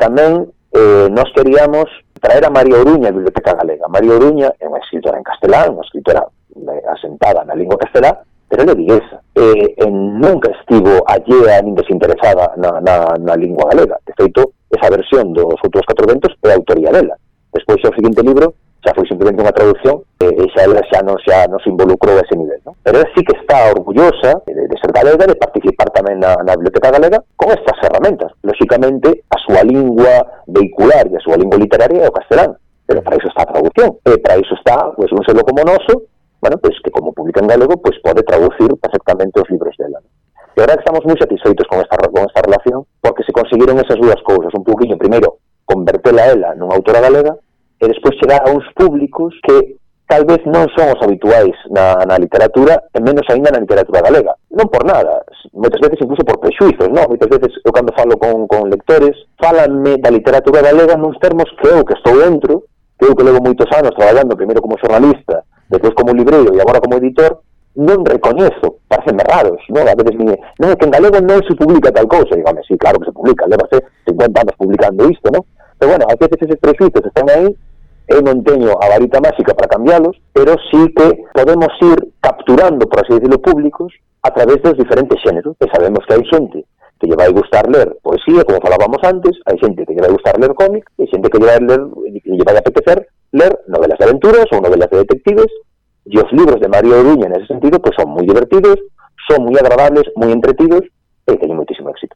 tamén eh, nós queríamos traer a María Oruña a Biblioteca Galega. María Oruña é unha escritora en castelán, unha escritora eh, asentada na lingua castelá, pero é viguesa. eh, en nunca estivo allea nin desinteresada na, na, na lingua galega. De feito, esa versión dos outros catro ventos é a autoría dela. Despois, o seguinte libro xa foi simplemente unha traducción, eh, e, e xa ela xa non, xa non se involucrou a ese nivel. Non? Pero ela sí que está orgullosa de, de ser galega, de participar tamén na, na Biblioteca Galega con estas herramientas. Lóxicamente, a súa lingua vehicular e a súa lingua literaria é o castelán, pero para iso está a traducción, e para iso está pues, un selo como noso, bueno, pues, que como publica en galego, pues, pode traducir perfectamente os libros dela. No? E agora estamos moi satisfeitos con esta, con esta relación, porque se conseguiron esas dúas cousas, un poquinho, primeiro, convertela ela nunha autora galega, e despois chegar a uns públicos que tal vez non son os habituais na, na literatura, e menos aínda na literatura galega. Non por nada, moitas veces incluso por prexuizos, non? Moitas veces eu cando falo con, con lectores, falanme da literatura galega nuns termos que eu que estou dentro, que eu que levo moitos anos traballando primeiro como xornalista, despois como libreiro e agora como editor, non recoñezo, pareceme raros, non? A veces me, non, é que en galego non se publica tal cousa, digame, sí, claro que se publica, levase 50 anos publicando isto, non? Pero bueno, a veces eses prexuizos están aí eu non teño a varita máxica para cambialos, pero sí que podemos ir capturando, por así decirlo, públicos a través dos diferentes xéneros. E sabemos que hai xente que lle vai gustar ler poesía, como falábamos antes, hai xente que lle vai gustar ler cómic, e xente que lle vai, ler, que lle vai apetecer ler novelas de aventuras ou novelas de detectives, e os libros de Mario Oruña, ese sentido, pues son moi divertidos, son moi agradables, moi entretidos, e teñen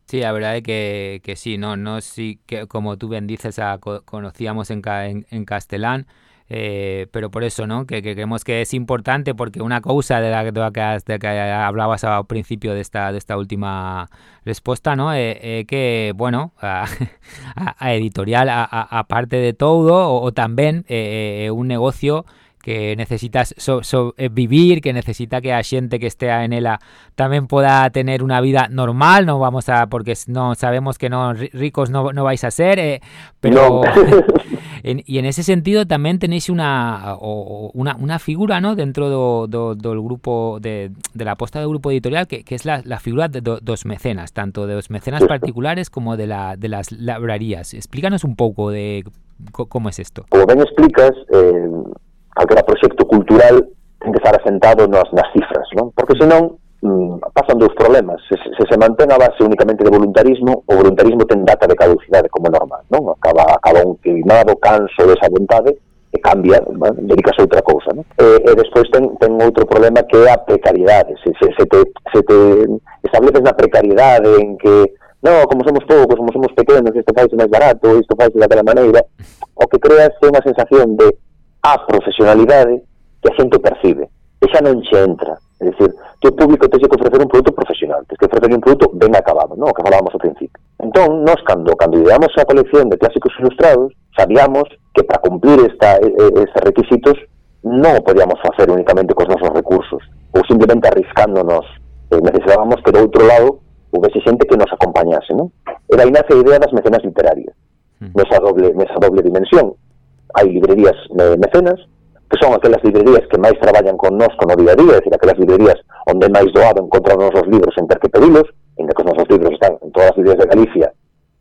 Sí, a verdade é que, que sí, no, no sí, que como tú ben dices, conocíamos en, en, castelán, eh, pero por eso, ¿no? Que, que, creemos que es importante porque una cosa de la, de la que, que hablabas al principio de esta, de esta última respuesta, ¿no? Eh, eh, que, bueno, a, a editorial, aparte de todo, o, también eh, un negocio que necesitas so, so, eh, vivir, que necesita que a xente que estea en ela tamén poda tener una vida normal, no vamos a porque no sabemos que no ricos no, no vais a ser, eh, pero no. en, y en ese sentido tamén tenéis una o, una, una figura, ¿no? dentro do, do, do grupo de, de la posta do grupo editorial que, que es la, la figura de do, dos mecenas, tanto de los mecenas particulares como de la de las librarías. Explícanos un pouco de cómo es esto. Como ben explicas, eh, calquera proxecto cultural ten que estar asentado nas, nas cifras, non? Porque mm. senón mm, pasan dous problemas. Se, se se mantén a base únicamente de voluntarismo, o voluntarismo ten data de caducidade como normal, non? Acaba, acaba un queimado, canso desa vontade, e cambia, bueno, dedicas a outra cousa. Non? E, e despois ten, ten outro problema que é a precariedade. Se, se, se, te, se te estableces na precariedade en que no, como somos poucos, como somos pequenos, isto faz máis barato, isto faz daquela maneira, o que creas é unha sensación de a profesionalidade que a xente percibe. E xa non che entra. É dicir, que o público texe que ofrecer un produto profesional tens que ofrecer un produto ben acabado non? o que falábamos ao principio. Entón, nós cando, cando ideamos a colección de clásicos ilustrados sabíamos que para cumplir esta, estes requisitos non o podíamos facer únicamente cos nosos recursos ou simplemente arriscándonos. Eh, necesitábamos que do outro lado houvese xente que nos acompañase non? era aí nace a idea das mecenas literarias. Hmm. Nesa doble, nesa doble dimensión hai librerías eh, mecenas, que son aquelas librerías que máis traballan con nós con o día a día, é dicir, aquelas librerías onde máis doado encontrar os nosos libros en ter que pedilos, ainda que os nosos libros están en todas as librerías de Galicia,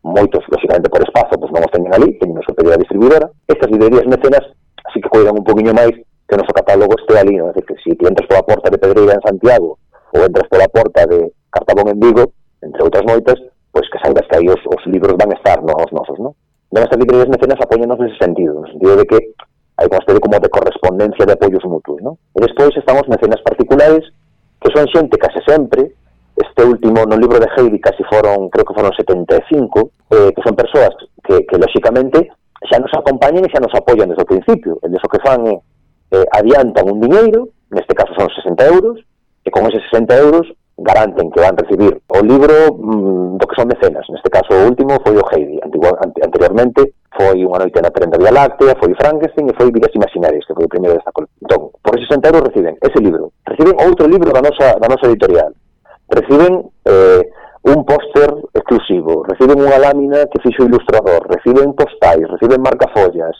moitos, lógicamente, por espazo, pois non os teñen ali, teñen que pedir a distribuidora. Estas librerías mecenas así que cuidan un poquinho máis que o noso catálogo este ali, non? É dicir, que si ti entras pola porta de Pedreira en Santiago ou entras pola porta de Cartabón en Vigo, entre outras moitas, pois que saibas que aí os, os libros van estar nos nosos, non? non estas librerías mecenas apóyanos nese sentido, no sentido de que hai unha este como de correspondencia de apoios mutuos, ¿no? E despois estamos mecenas particulares que son xente case sempre, este último no libro de Heidi casi foron, creo que foron 75, eh, que son persoas que, que lóxicamente xa nos acompañan e xa nos apoian desde o principio. Eles o que fan é eh, adiantan un diñeiro, neste caso son 60 euros, e con eses 60 euros garanten que van recibir o libro mm, do que son mecenas. Neste caso o último foi o Heidi. Antigua, anteriormente foi unha noite na prenda Vía Láctea, foi Frankenstein e foi Vidas Imaginarias, que foi o primeiro desta colección. Entón, por 60 euros reciben ese libro. Reciben outro libro da nosa, da nosa editorial. Reciben eh, un póster exclusivo, reciben unha lámina que fixo ilustrador, reciben postais, reciben marcafollas,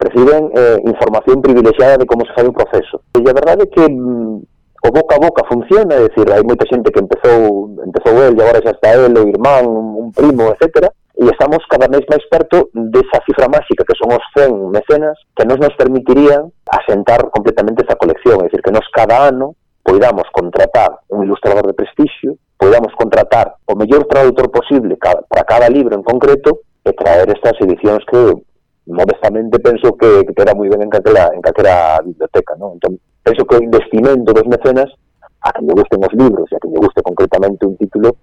reciben eh, información privilexiada de como se fai un proceso. E a verdade é que mm, o boca a boca funciona, é dicir, hai moita xente que empezou empezou el e agora xa está el, o irmán, un primo, etcétera, e estamos cada vez máis perto desa cifra máxica que son os 100 mecenas que nos nos permitirían asentar completamente esa colección, é dicir, que nos cada ano poidamos contratar un ilustrador de prestixio, poidamos contratar o mellor traductor posible para cada libro en concreto e traer estas edicións que modestamente penso que, que terá moi ben en calquera, en calquera biblioteca, non? Entón, penso que o investimento dos mecenas a que me gusten os libros e a que me guste concretamente un título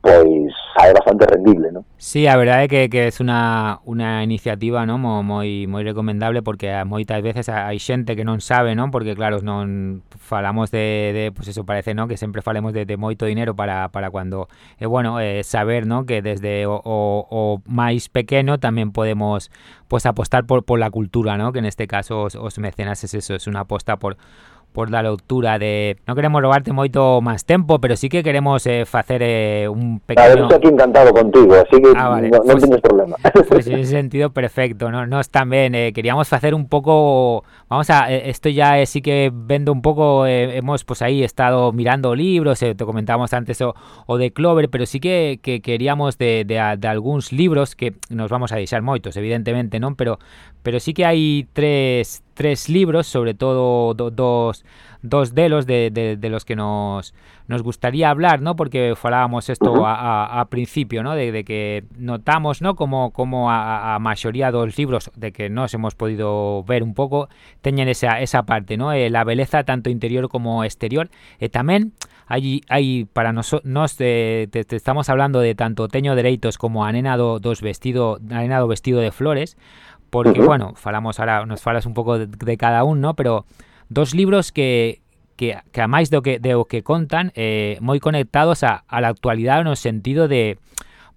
pois sae bastante rendible, ¿no? Sí, a verdade é que, que es unha, unha iniciativa ¿no? moi, moi recomendable porque moitas veces hai xente que non sabe, ¿no? porque claro, non falamos de, de pues eso parece, ¿no? que sempre falemos de, de moito dinero para, para cuando, eh, bueno, eh, saber, ¿no? que desde o, o, o máis pequeno tamén podemos pues apostar por, por la cultura, ¿no? que en este caso os, os mecenas es eso, es unha aposta por por la lectura de... No queremos robarte moito máis tempo, pero sí que queremos eh, facer eh, un pequeño... Claro, estoy aquí encantado contigo, así que ah, vale. no, no pues, tienes problema. Pues en ese sentido, perfecto. ¿no? Nos tamén eh, queríamos facer un pouco... Vamos a... Eh, esto ya eh, sí que vendo un pouco... Eh, hemos pues ahí estado mirando libros, te comentábamos antes o, o de Clover, pero sí que, que queríamos de, de, de algúns libros que nos vamos a deixar moitos, evidentemente, non? Pero pero sí que hai tres, tres libros, sobre todo do, dos, dos de, de, de los que nos, nos gustaría hablar, ¿no? Porque falábamos esto uh -huh. a, a, a, principio, ¿no? De, de, que notamos, ¿no? Como, como a, a mayoría dos libros de que nos hemos podido ver un pouco teñen esa, esa parte, ¿no? Eh, la beleza tanto interior como exterior. E tamén hai, hai para nos, nos eh, te, te estamos hablando de tanto Teño Dereitos como dos vestido, a nena do vestido de flores, porque, uh -huh. bueno, falamos ahora, nos falas un pouco de, de cada un, ¿no? Pero dos libros que, que, que a máis do que, de o que contan, eh, moi conectados a, a la actualidade no sentido de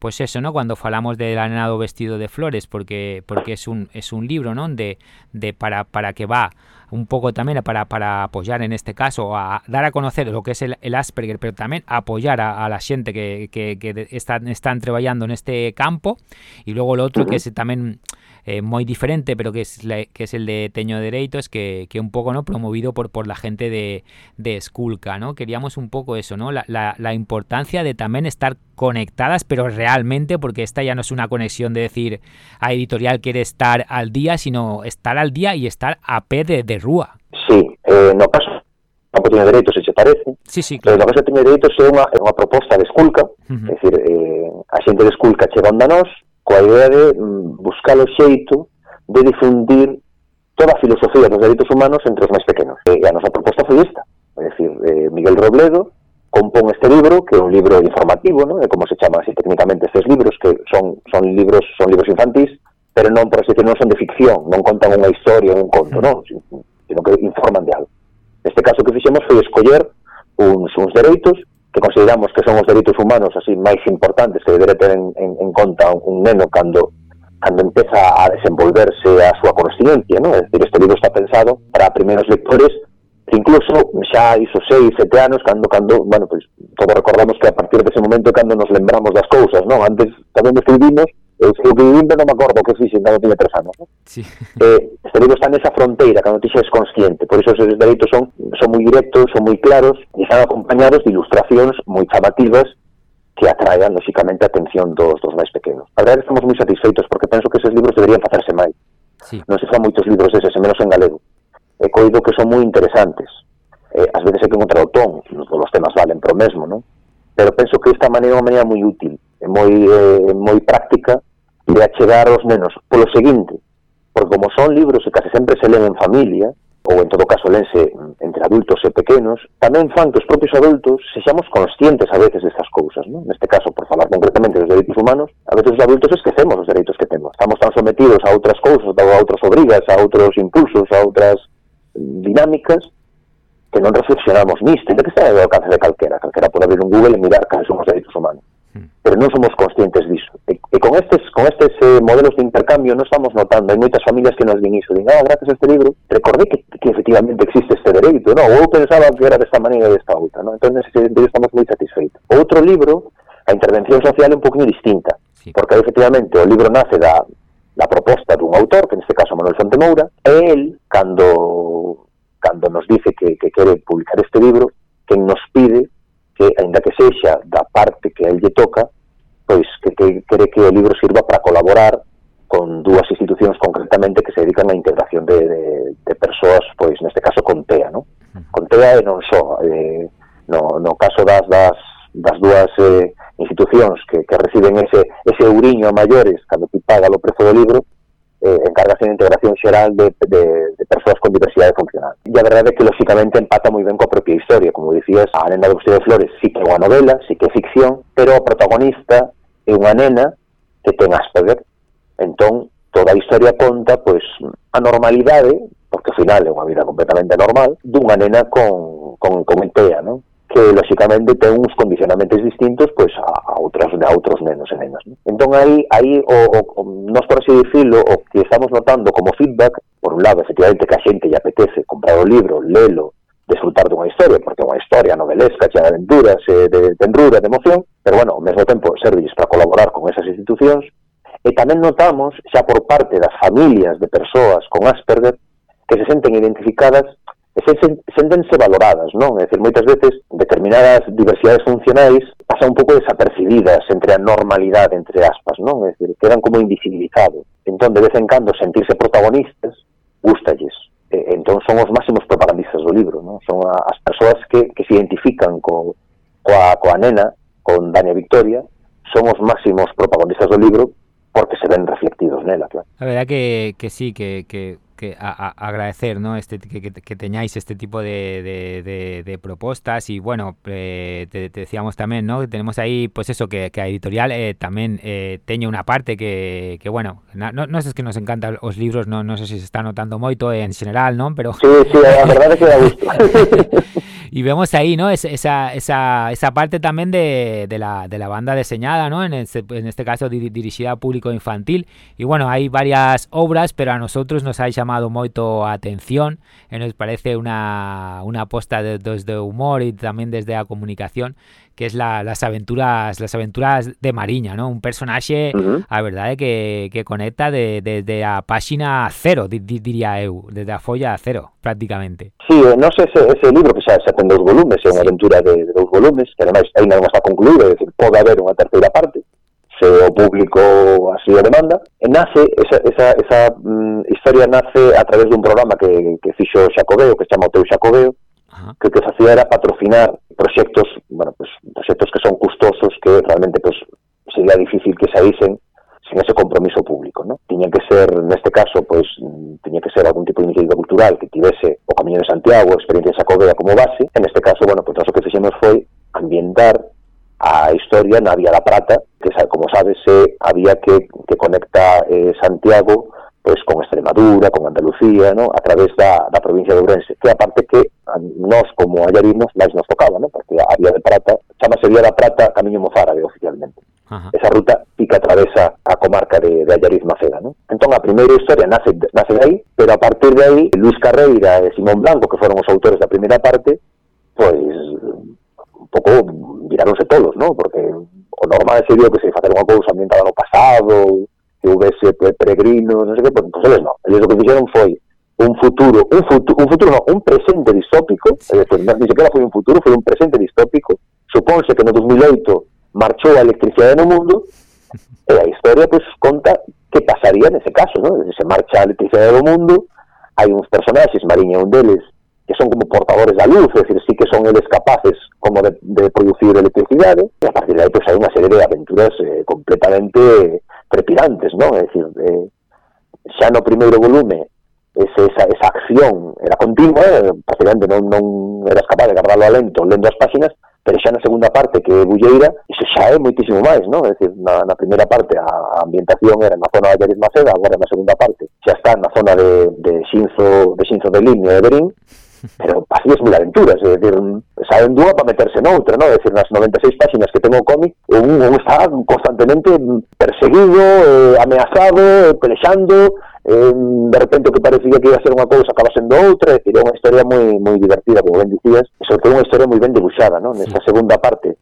pues eso, ¿no? Cuando falamos del anado vestido de flores, porque porque es un es un libro, ¿no? De, de para para que va un poco también para, para apoyar en este caso a dar a conocer lo que es el, el Asperger, pero también apoyar a, a la xente que, que, que están, están trabajando en este campo y luego lo otro que es también eh, moi diferente, pero que es, la, que es el de Teño Dereitos, que, que un poco no promovido por, por la gente de, de Skulka, ¿no? Queríamos un poco eso, ¿no? La, la, la, importancia de también estar conectadas, pero realmente, porque esta ya no es una conexión de decir a editorial quiere estar al día, sino estar al día y estar a pé de, de rúa. Sí, eh, no caso campo tiño dereitos, se che parece. Sí, sí, claro. Pero no caso tiño dereitos é unha, é unha proposta de Esculca, uh -huh. é dicir, eh, a xente de Esculca chega onda nós coa idea de mm, buscar o xeito de difundir toda a filosofía dos dereitos humanos entre os máis pequenos. E a nosa proposta foi esta, é dicir, eh, Miguel Robledo compón este libro, que é un libro informativo, ¿no? como se chama así técnicamente estes libros, que son, son libros son libros infantís, pero non, por así que non son de ficción, non contan unha historia, un conto, non? sino que informan de algo. Neste caso que fixemos foi escoller uns, uns dereitos que consideramos que son os dereitos humanos así máis importantes que debe ter en, en, en conta un, neno cando cando empeza a desenvolverse a súa consciencia, non? es decir, este libro está pensado para primeiros lectores incluso xa iso seis, sete anos, cando, cando, bueno, pois, pues, todos recordamos que a partir dese momento cando nos lembramos das cousas, non? Antes tamén escribimos, eu o que vivimos non me acordo que fixen cando tiña tres anos. ¿no? Sí. Eh, este libro está nesa fronteira, cando ti xes consciente, por iso os dereitos son, son moi directos, son moi claros, e están acompañados de ilustracións moi chamativas que atraigan, lóxicamente, a atención dos, dos máis pequenos. A verdade estamos moi satisfeitos, porque penso que eses libros deberían facerse máis. Sí. Non se fan moitos libros deses, menos en galego. E coido que son moi interesantes. Eh, ás veces hai que encontrar o ton, os temas valen pro mesmo, non? Pero penso que esta maneira é unha maneira moi útil, é moi, eh, moi práctica, de achegar aos nenos polo seguinte, porque como son libros que case sempre se leen en familia, ou en todo caso lense entre adultos e pequenos, tamén fan que os propios adultos sexamos conscientes a veces destas cousas, non? Neste caso, por falar concretamente dos dereitos humanos, a veces os adultos esquecemos os dereitos que temos. Estamos tan sometidos a outras cousas, a outras obrigas, a outros impulsos, a outras dinámicas, que non reflexionamos nisto, de que está ao alcance de calquera. Calquera pode abrir un Google e mirar cales son os dereitos humanos. Pero non somos conscientes disso. E, e con estes con estes eh, modelos de intercambio non estamos notando, hai moitas familias que nos din iso, din, ah, gracias a este libro, recordé que, que efectivamente existe este dereito, non? Ou pensaba que era desta maneira e desta outra, non? Entón, nese sentido, estamos moi satisfeitos. Outro libro, a intervención social é un poquinho distinta, sí. porque efectivamente o libro nace da, da proposta dun autor, que neste caso Manuel Fontemoura, e el, cando cando nos dice que, que quere publicar este libro, que nos pide que, ainda que sexa da parte que a lle toca, pois que, que cree que o libro sirva para colaborar con dúas institucións concretamente que se dedican á integración de, de, de persoas, pois neste caso con TEA, non? Con TEA e non só, eh, no, no caso das, das, das dúas eh, institucións que, que reciben ese, ese euriño a maiores cando ti paga o prezo do libro, eh, encargase de integración xeral de, de, de persoas con diversidade funcional. E a verdade é que, lóxicamente, empata moi ben coa propia historia. Como dicías, a nena do Vestido de Flores sí que é unha novela, sí que é ficción, pero o protagonista é unha nena que ten Asperger. Entón, toda a historia conta pois, a normalidade, porque ao final é unha vida completamente normal, dunha nena con, con, con entea, non? que lóxicamente ten uns condicionamentos distintos pois a, a outras a outros nenos e nenas. Né? Entón aí aí o, o, o nós por así dicilo o que estamos notando como feedback, por un lado efectivamente que a xente lle apetece comprar o libro, lelo, desfrutar dunha historia, porque é unha historia novelesca, chea de aventuras, eh, de, de tendrura, de emoción, pero bueno, ao mesmo tempo servis para colaborar con esas institucións, e tamén notamos, xa por parte das familias de persoas con Asperger, que se senten identificadas sentense valoradas, non? É dicir, moitas veces determinadas diversidades funcionais pasan un pouco desapercibidas entre a normalidade, entre aspas, non? É dicir, quedan como invisibilizados. Entón, de vez en cando, sentirse protagonistas, gustalles. E, entón, son os máximos propagandistas do libro, non? Son a, as persoas que, que se identifican co, coa, coa nena, con Dania Victoria, son os máximos propagandistas do libro porque se ven reflectidos nela, claro. A verdad que, que sí, que, que que a, a agradecer ¿no? este, que, que, que, teñáis este tipo de, de, de, de propostas y bueno, eh, te, te, decíamos también ¿no? que tenemos ahí pues eso, que, que a Editorial eh, también eh, teña una parte que, que bueno, na, no, no sé es que nos encantan los libros, no, no sé si se está notando moito en general, ¿no? Pero... Sí, sí, a verdade que da gusto. y vemos ahí, ¿no? Es, esa, esa, esa parte también de, de, la, de la banda diseñada, ¿no? En este, en este caso dirigida a público infantil. Y bueno, hay varias obras, pero a nosotros nos ha llamado moito atención nos parece una, una aposta de, desde humor e tamén desde a comunicación que es la, las aventuras las aventuras de Mariña, ¿no? Un personaxe, uh -huh. a verdade, que, que conecta desde de, de a páxina cero, di, di, diría eu, desde a folla cero, prácticamente. Sí, eh, non sei ese, ese libro que xa, xa ten dous volumes, é unha aventura de, de dous volumes, que ademais ainda non está concluído, é dicir, pode haber unha terceira parte, se o público así o demanda. E nace, esa, esa, esa mm, historia nace a través dun programa que, que fixo Xacobeo, que se chama O Teu Xacobeo, que o que facía era patrocinar proxectos bueno, pues, proxectos que son custosos que realmente pues, sería difícil que saísen sin ese compromiso público, ¿no? Tiña que ser, neste caso, pois, tiña que ser algún tipo de iniciativa cultural que tivese o Camiño de Santiago, experiencia de Xacobea como base. En este caso, bueno, pues, o que fixemos foi ambientar a historia na Vía da Prata, que como sabes é a vía que, que conecta eh, Santiago pois con Extremadura, con Andalucía, ¿no? a través da, da provincia de Ourense, que aparte que a nós como allarimos máis nos tocaba, ¿no? porque a Vía de Prata, chamase Vía da Prata Camiño Mozárabe eh, oficialmente. Ajá. Esa ruta pica atravesa a comarca de, de Allariz Maceda, ¿no? Entón, a primeira historia nace, nace de aí, pero a partir de aí, Luis Carreira e Simón Blanco, que foron os autores da primeira parte, pois, un pouco viraronse tolos, ¿no? Porque o normal sería que se facer unha cousa ambientada no pasado, que houvese peregrinos, non sei que, pois, pues, eles non. Eles o que fixeron foi un futuro, un futuro, un futuro non, un presente distópico, é dicir, non, ni sequera foi un futuro, foi un presente distópico. Supónse que no 2008 marchou a electricidade no mundo, e a historia pois conta que pasaría nese caso, non? Se marcha a electricidade do mundo, hai uns personaxes, Mariña un deles, que son como portadores da luz, é dicir, sí que son eles capaces como de, de producir electricidade, e a partir de aí pois, hai unha serie de aventuras eh, completamente trepidantes, non? É dicir, eh, xa no primeiro volume ese, esa, esa acción era continua, eh? prácticamente non, non eras capaz de agarrarlo a lento lendo as páxinas, pero xa na segunda parte que é Bulleira, iso xa é moitísimo máis, non? É dicir, na, na primeira parte a ambientación era na zona de Allariz Maceda, agora na segunda parte xa está na zona de, de Xinzo de, Xinzo de Limio e Berín, pero así es mil aventuras, é dicir, saen dúa para meterse noutra, no? é dicir, nas 96 páxinas que ten o cómic, un, un está constantemente perseguido, eh, ameazado, pelexando, eh, de repente o que parecía que iba a ser unha cousa acaba sendo outra, é dicir, é unha historia moi moi divertida, como ben dicías, e sobre todo unha historia moi ben debuxada, non? Nesta segunda parte,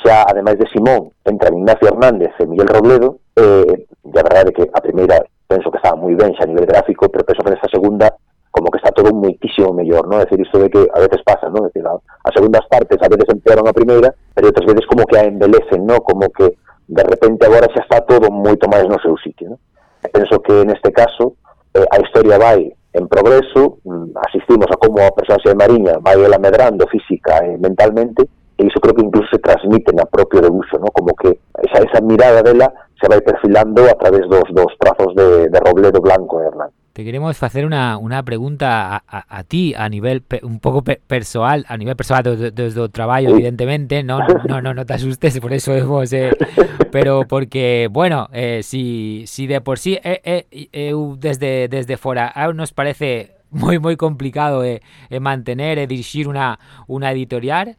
xa, ademais de Simón, entra Ignacio Hernández e Miguel Robledo, eh, e a verdade é que a primeira penso que estaba moi ben xa a nivel gráfico, pero penso que nesta segunda como que está todo moitísimo mellor, non? É dicir, isto de que a veces pasa, non? É dicir, as segundas partes a veces empeoran a primeira, pero outras veces como que a embelecen, non? Como que de repente agora xa está todo moito máis no seu sitio, non? Penso que neste caso eh, a historia vai en progreso, mm, asistimos a como a presencia de Mariña vai ela medrando física e mentalmente, e iso creo que incluso se transmite na propio debuxo, ¿no? como que esa, esa mirada dela se vai perfilando a través dos, dos trazos de, de Robledo Blanco e Hernán. Te queremos hacer una, una pregunta a, a, a ti a nivel pe, un poco pe, personal, a nivel personal desde, desde o traballo, evidentemente, no, no, no, no te asustes, por eso vos, eh, pero porque, bueno, eh, si, si de por sí eh, eh, eh, desde, desde fora nos parece moi moi complicado eh, mantener dirixir unha, unha editorial,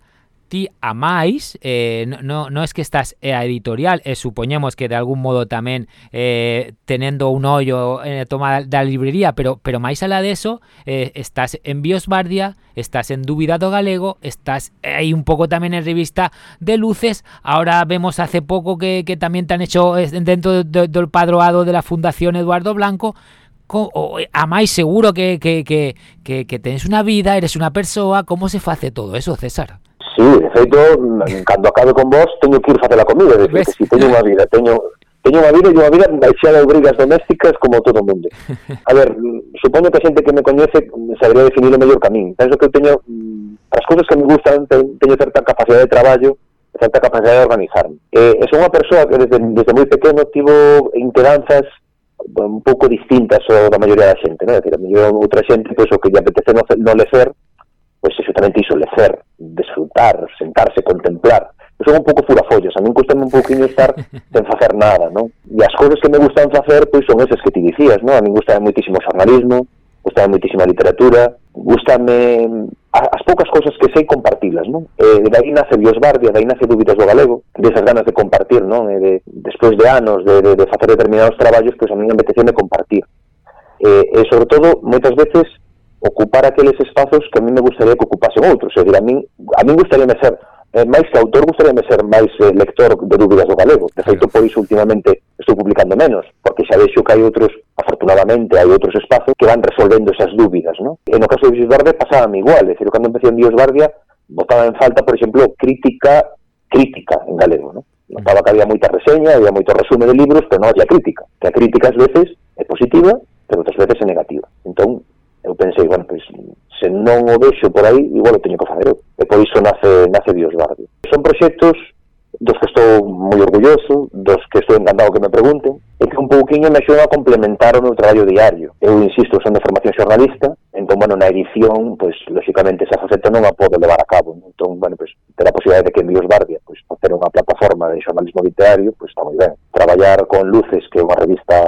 ti a máis eh, no, no es que estás a editorial e eh, supoñemos que de algún modo tamén eh, tenendo un ollo en a toma da librería pero pero máis alá de eso eh, estás en Biosbardia estás en Dúbida do Galego estás aí un pouco tamén en revista de luces ahora vemos hace pouco que, que tamén te han hecho dentro do, do padroado de la Fundación Eduardo Blanco o, a máis seguro que, que, que, que, tens unha vida, eres unha persoa, como se face todo eso, César? Sí, de feito, cando acabe con vos, teño que ir facer a comida, decir, que si teño unha vida, teño, teño unha vida e unha vida baixada de brigas domésticas como todo o mundo. A ver, supoño que a xente que me coñece sabría definir o mellor camín. Penso que eu teño, mm, as cousas que me gustan, teño certa capacidade de traballo, certa capacidade de organizarme. Eh, son unha persoa que desde, desde moi pequeno tivo inquedanzas un pouco distintas ao da maioría da xente, non? É dicir, a mellor outra xente, pois, o que lle apetece non, no lecer, pois exactamente iso, lecer, desfrutar, sentarse, contemplar. Eu son un pouco furafollos, a min custa un pouquinho estar sen facer nada, non? E as cousas que me gustan facer, pois son esas que ti dicías, non? A min gustame moitísimo o xornalismo, gustame moitísima literatura, gustame eh, as poucas cousas que sei compartilas, non? Eh, de aí nace Biosbardi, de aí nace Dúbitas do Galego, desas ganas de compartir, non? E eh, de, despois de anos de, de, de facer determinados traballos, pois a mí me apeteceme compartir. E, e sobre todo, moitas veces, ocupar aqueles espazos que a mí me gustaría que ocupasen outros. É dicir, a min, a min gustaríame ser eh, máis que autor, gustaríame ser máis eh, lector de dúbidas do galego. De feito, pois, últimamente estou publicando menos, porque xa vexo que hai outros, afortunadamente, hai outros espazos que van resolvendo esas dúbidas, non? E no caso de Bios Guardia pasaba igual, é dicir, cando empecé en Bios Guardia, botaba en falta, por exemplo, crítica crítica en galego, non? Notaba que había moita reseña, había moito resume de libros, pero non había crítica. Que a crítica ás veces é positiva, pero outras veces é negativa. Entón, eu pensei, bueno, pois, se non o vexo por aí, igual o teño que facer eu. E por iso nace, nace Biosbardio. Son proxectos dos que estou moi orgulloso, dos que estou encantado que me pregunten, e que un pouquiño me axudan a complementar o meu traballo diario. Eu insisto, son de formación xornalista, entón, bueno, na edición, pois, lóxicamente, esa faceta non a podo levar a cabo. Entón, bueno, pois, ter a posibilidad de que en Bardia, pois, facer unha plataforma de xornalismo literario, pois, está moi ben. Traballar con Luces, que é unha revista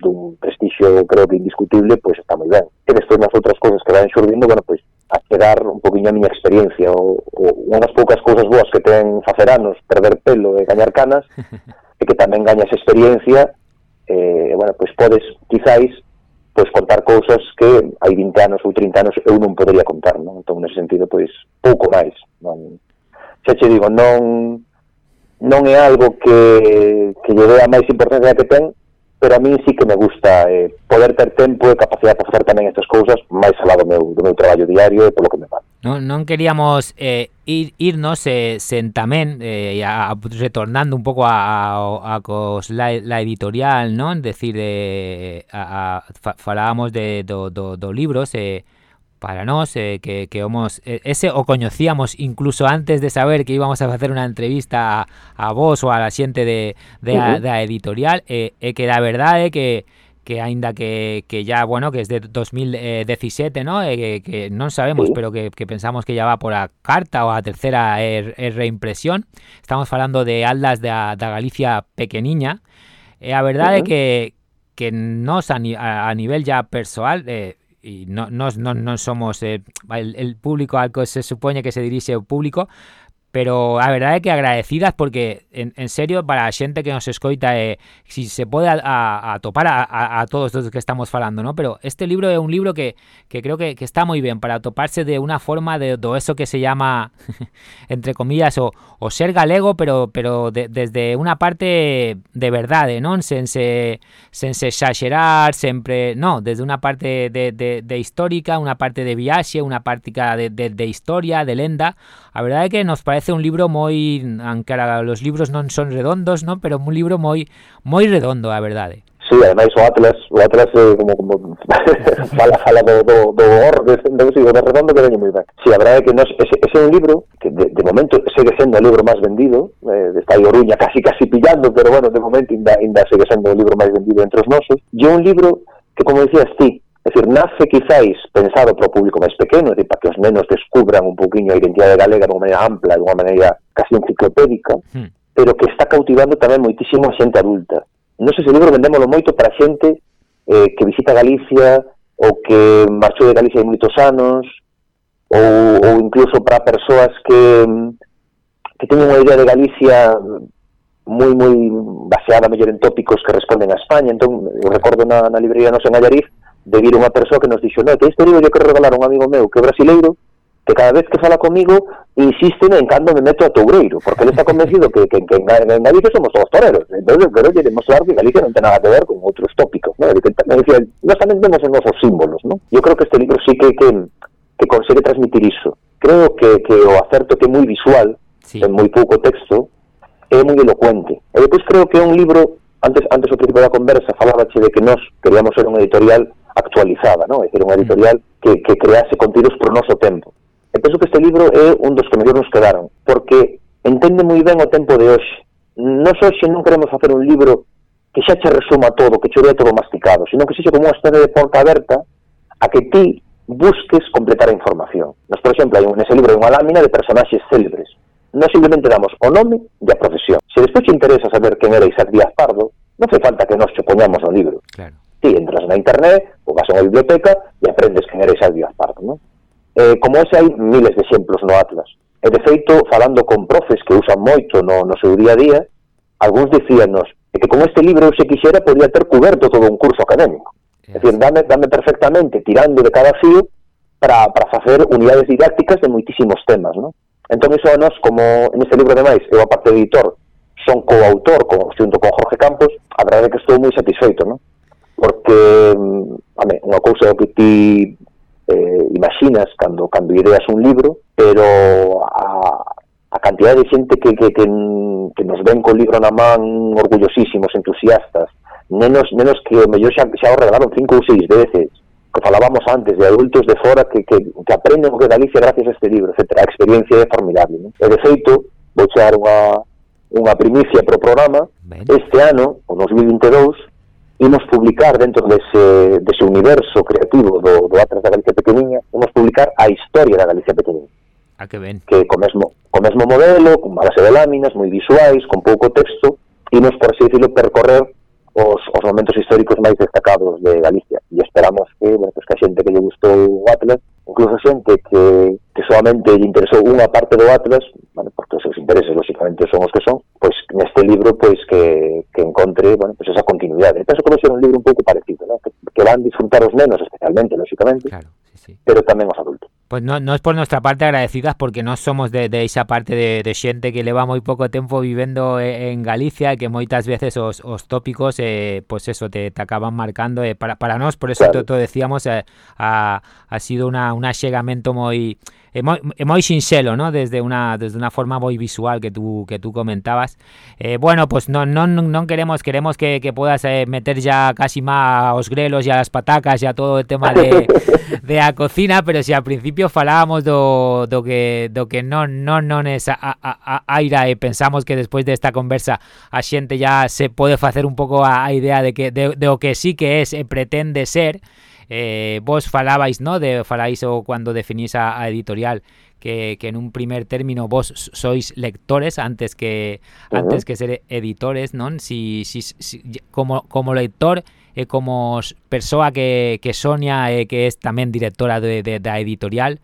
dun prestixio creo que indiscutible, pois está moi ben. E despois nas outras cousas que van xurdindo, bueno, pois a chegar un poquinho a miña experiencia ou, ou unhas poucas cousas boas que ten facer anos, perder pelo e gañar canas, e que tamén gañas experiencia, eh, bueno, pois podes, quizáis, pois contar cousas que hai 20 anos ou 30 anos eu non podería contar, non? Entón, nese sentido, pois, pouco máis. Non? Xa che digo, non non é algo que, que lle a máis importancia que ten, pero a mí sí que me gusta eh, poder ter tempo e capacidade para facer tamén estas cousas máis alá do meu, do meu traballo diario e polo que me va. Non, non queríamos eh, ir, irnos eh, sen tamén eh, a, retornando un pouco a, a, a cos la, la editorial, non? Decir, eh, a, a, falábamos de, do, do, do libros, eh, para nós eh, que, que homos, eh, ese o coñecíamos incluso antes de saber que íbamos a facer unha entrevista a, a vos ou a la xente de, de, uh -huh. a, da editorial e, eh, eh, que da verdade que que ainda que, que ya, bueno, que es de 2017, ¿no? Eh, que, que non sabemos, Sí. pero que, que pensamos que ya va por a carta ou a terceira er, er reimpresión. Estamos falando de Aldas da, da Galicia pequeniña. E a verdade é Ujú. que que nos a, a, a nivel ya persoal eh, y no, nos, no, no somos eh, el, el público al que se supone que se dirixe o público pero a verdade é que agradecidas porque en, serio para a xente que nos escoita eh, si se pode a, a, topar a, todos os que estamos falando, ¿no? Pero este libro é un libro que, creo que, está moi ben para toparse de unha forma de do eso que se llama entre comillas o, ser galego, pero pero de, desde unha parte de verdade, non? Sen se sen se exagerar, sempre, no, desde unha parte de, histórica, unha parte de viaxe, unha parte de historia, de lenda. A verdade é que nos parece un libro moi, aunque los libros non son redondos, ¿no? Pero un libro moi moi redondo, a verdade. Sí, ademais o Atlas, o Atlas eh, como, como fala, fala do, do, do orbe, do, sí, do redondo que veñe moi ben. Sí, a verdade é que nos, ese, ese é un libro que de, de momento segue sendo o libro máis vendido, eh, está aí Oruña casi casi pillando, pero bueno, de momento ainda, ainda segue sendo o libro máis vendido entre os nosos. E é un libro que, como decías ti, É dicir, nace quizáis pensado para o público máis pequeno, é dicir, para que os nenos descubran un poquinho a identidade galega de unha maneira ampla, de unha maneira casi enciclopédica, mm. pero que está cautivando tamén moitísimo a xente adulta. Non sei se o libro vendémolo moito para xente eh, que visita Galicia ou que marchou de Galicia hai moitos anos ou, ou incluso para persoas que que teñen unha idea de Galicia moi moi baseada mellor en tópicos que responden a España. Entón, eu recordo na, na librería nosa en Allariz de vir unha persoa que nos dixo no, que este libro yo quero regalar a un amigo meu que é brasileiro que cada vez que fala comigo insiste en cando me meto a Toureiro, porque ele está convencido que, que, que en, en Galicia somos todos toreros. Entonces, pero lle demostrar que Galicia non ten nada que ver con outros tópicos. ¿no? Que, decía, nós tamén vemos os nosos símbolos. ¿no? Eu creo que este libro sí que, que, que consegue transmitir iso. Creo que, que o acerto que é moi visual, sí. en moi pouco texto, é moi elocuente. E depois creo que é un libro, antes, antes o principio da conversa, falábache de que nós queríamos ser un editorial actualizada, non? É dicir, unha mm. editorial que, que crease contidos por noso tempo. E penso que este libro é un dos que mellor nos quedaron, porque entende moi ben o tempo de hoxe. Nos hoxe non queremos facer un libro que xa che resuma todo, que che todo masticado, sino que sexa como unha historia de porta aberta a que ti busques completar a información. Nos, por exemplo, hai un, nese libro hai unha lámina de personaxes célebres. Non simplemente damos o nome e a profesión. Se despois te interesa saber quen era Isaac Díaz Pardo, non fai falta que nos che poñamos no libro. Claro ti entras na internet, ou vas a unha biblioteca e aprendes quen era Isaac Díaz Pardo, non? Eh, como ese hai miles de exemplos no Atlas. E de feito, falando con profes que usan moito no, no seu día a día, algúns dicíanos que con este libro eu se quixera podía ter cuberto todo un curso académico. É dicir, dame, dame perfectamente, tirando de cada fío, para, para facer unidades didácticas de moitísimos temas, non? Entón, iso a nós, como neste libro de máis, eu a parte de editor, son coautor, con, xunto con Jorge Campos, a verdade é que estou moi satisfeito, non? porque mm, home, unha cousa que ti eh, imaginas cando, cando ideas un libro, pero a, a cantidad de xente que, que, que, que nos ven co libro na man orgullosísimos, entusiastas, nenos, nenos que o mellor xa, xa o regalaron cinco ou seis veces, que falábamos antes de adultos de fora que, que, que aprenden o que Galicia gracias a este libro, etc. A experiencia é formidable. Non? E de feito, vou chegar unha, unha primicia para o programa, este ano, o 2022, imos publicar dentro dese, dese universo creativo do, do Atlas da Galicia Pequeniña, imos publicar a historia da Galicia Pequeniña. Ah, que ben. Que co mesmo, co mesmo modelo, con base de láminas, moi visuais, con pouco texto, imos, por así decirlo, percorrer os, os momentos históricos máis destacados de Galicia. E esperamos que, bueno, pues, que a xente que lle gustou o Atlas incluso xente que, que solamente lle interesou unha parte do Atlas, bueno, porque os seus intereses, lógicamente, son os que son, pois neste libro, pois que, que encontre, bueno, pues esa continuidade. Penso que vai ser un libro un pouco parecido, ¿no? que, que van disfrutar os nenos, especialmente, lógicamente, claro, sí, sí. pero tamén os adultos. Pues no, no es por nuestra parte agradecidas porque no somos de, de esa parte de, de xente que leva moi pouco tempo vivendo eh, en Galicia que moitas veces os, os tópicos eh, pues eso te, te acaban marcando eh, para, para nós, por eso claro. todo decíamos eh, ha, ha sido una, un axegamento moi é moi, é moi sinxelo, no? desde unha desde unha forma moi visual que tú que tú comentabas. Eh, bueno, pues non non non queremos queremos que que podas eh, meter ya casi más os grelos e as patacas e a todo o tema de de a cocina, pero si ao principio falábamos do, do que do que non non non es a, a, a aira e pensamos que despois desta conversa a xente ya se pode facer un pouco a, a idea de que de, de o que sí que es e pretende ser, eh, vos falabais, ¿no? De falais o cuando definís a, a editorial que, que, en un primer término vos sois lectores antes que uh -huh. antes que ser editores, ¿no? Si, si, si como como lector e como persoa que, que soña e que es tamén directora de, de, editorial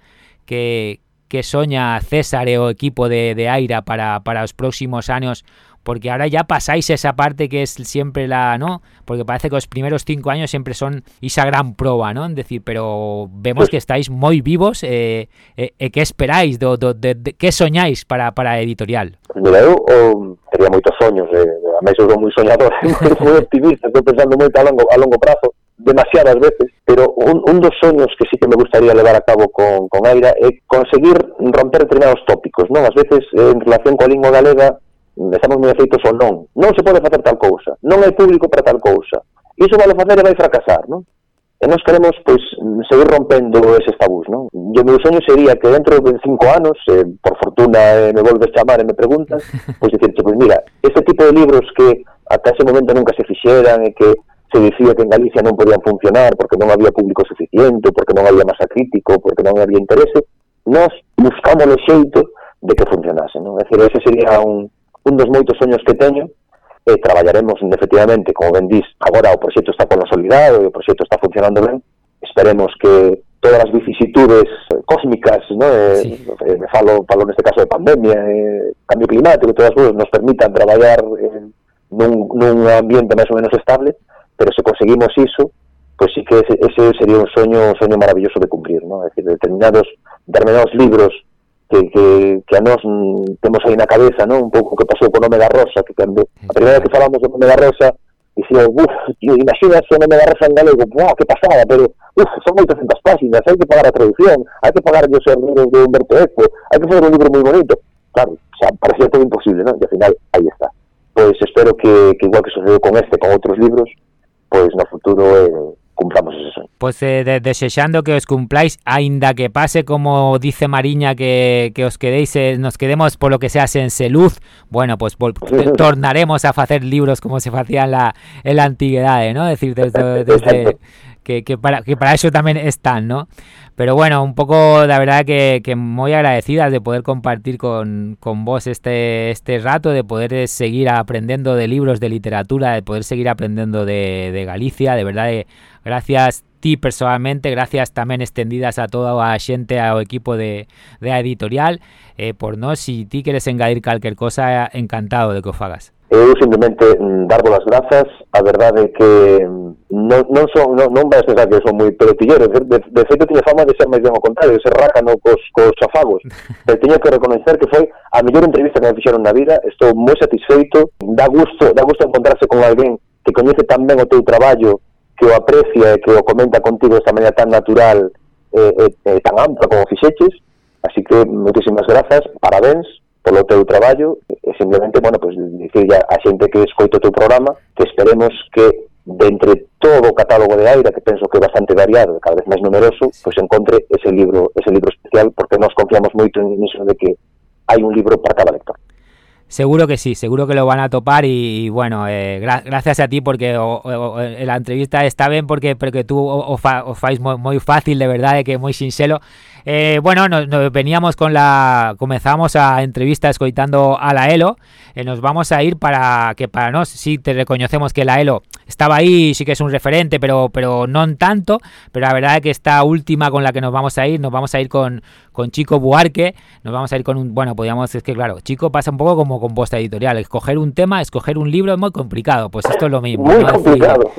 que, que soña César o equipo de, de Aira para, para os próximos anos porque ahora ya pasáis esa parte que es siempre la, ¿no? Porque parece que los primeros cinco años siempre son esa gran proba, ¿no? Es decir, pero vemos que estáis muy vivos, eh, eh, eh, ¿qué esperáis? Do, do, de, de, ¿Qué soñáis para, para editorial? Mira, eu oh, tería moitos soños, eh, a mí sou moi soñador, moi optimista, estou pensando moito a longo, a longo prazo, demasiadas veces, pero un, un dos soños que sí que me gustaría levar a cabo con, con Aira é conseguir romper determinados tópicos, non? As veces, eh, en relación coa lingua galega, estamos moi afeitos ou non, non se pode facer tal cousa, non hai público para tal cousa, iso vai facer e vai fracasar, non? E nós queremos pois, seguir rompendo eses tabús, non? E o meu sonho sería que dentro de cinco anos, eh, por fortuna eh, me volves chamar e me preguntas, pois dicirte, pois mira, este tipo de libros que ata ese momento nunca se fixeran e que se dicía que en Galicia non podían funcionar porque non había público suficiente, porque non había masa crítico, porque non había interese, nós buscamos o xeito de que funcionase, non? É dicir, ese sería un, un dos moitos soños que teño, e traballaremos efectivamente, como ben dís, agora o proxecto está consolidado e o proxecto está funcionando ben, esperemos que todas as vicisitudes cósmicas, ¿no? eh, sí. eh, me falo, falo neste caso de pandemia, eh, cambio climático, todas as cousas nos permitan traballar eh, nun, nun ambiente máis ou menos estable, pero se conseguimos iso, pois pues sí que ese, ese sería un soño, un soño maravilloso de cumprir, ¿no? Es decir, determinados, determinados libros que, que, que a nós temos aí na cabeza, non? Un pouco que pasou co nome da Rosa, que cando a primeira vez que falamos do nome da Rosa, dicían, uff, imagínase o nome da Rosa en galego, buah, que pasada, pero, uff, son moitas centas páxinas, hai que pagar a traducción, hai que pagar os libros de Humberto Eco, hai que fazer un libro moi bonito. Claro, xa, parecía todo imposible, non? E ao final, aí está. Pois espero que, que igual que sucedeu con este, con outros libros, pois no futuro eh, cumplamos ese sueño. Pues eh, desexando que os cumpláis, aínda que pase como dice Mariña que, que os quedéis, eh, nos quedemos por lo que sea sense luz, bueno, pues tornaremos a facer libros como se facía en la, en la antigüedad, ¿no? Es decir, desde, desde que, que, para, que para eso también están, ¿no? Pero bueno, un poco, la verdad que, que muy agradecidas de poder compartir con, con vos este, este rato, de poder seguir aprendiendo de libros, de literatura, de poder seguir aprendiendo de, de Galicia, de verdad, de, gracias ti personalmente, gracias tamén extendidas a toda a xente ao equipo de, de editorial, eh, por nós, si ti queres engadir calquer cosa, encantado de que o fagas. Eu simplemente mm, darvos as grazas, a verdade é que mm, non, non, son, non, non vais pensar que son moi pelotillero, de, de, de feito tiña fama de ser máis ben ao contrario, de ser rácano cos, cos afagos, pero teño que reconocer que foi a mellor entrevista que me fixeron na vida, estou moi satisfeito, dá gusto, dá gusto encontrarse con alguén que coñece tan ben o teu traballo, que o aprecia e que o comenta contigo desta maneira tan natural e, e, e tan ampla como fixeches, así que moitísimas grazas, parabéns, polo teu traballo e simplemente, bueno, pues, dicir a xente que escoito o teu programa que esperemos que de entre todo o catálogo de Aira, que penso que é bastante variado, cada vez máis numeroso, pois encontre ese libro, ese libro especial, porque nós confiamos moito en iso de que hai un libro para cada lector. Seguro que sí, seguro que lo van a topar y, y bueno, eh, gra gracias a ti porque o, o, la entrevista está bien porque porque tú o, o, fa, o fais moi, moi fácil, de verdade, que moi sinxelo. Eh, bueno, nos, nos, veníamos con la comenzamos a entrevista escoitando a la Elo, eh, nos vamos a ir para que para nos sí te reconocemos que la Elo estaba ahí, sí que es un referente, pero pero non tanto, pero la verdad es que esta última con la que nos vamos a ir, nos vamos a ir con con Chico Buarque, nos vamos a ir con un, bueno, podríamos, es que claro, Chico pasa un poco como con posta editorial, escoger un tema, escoger un libro es muy complicado, pues esto es lo mismo. Muy ¿no? complicado.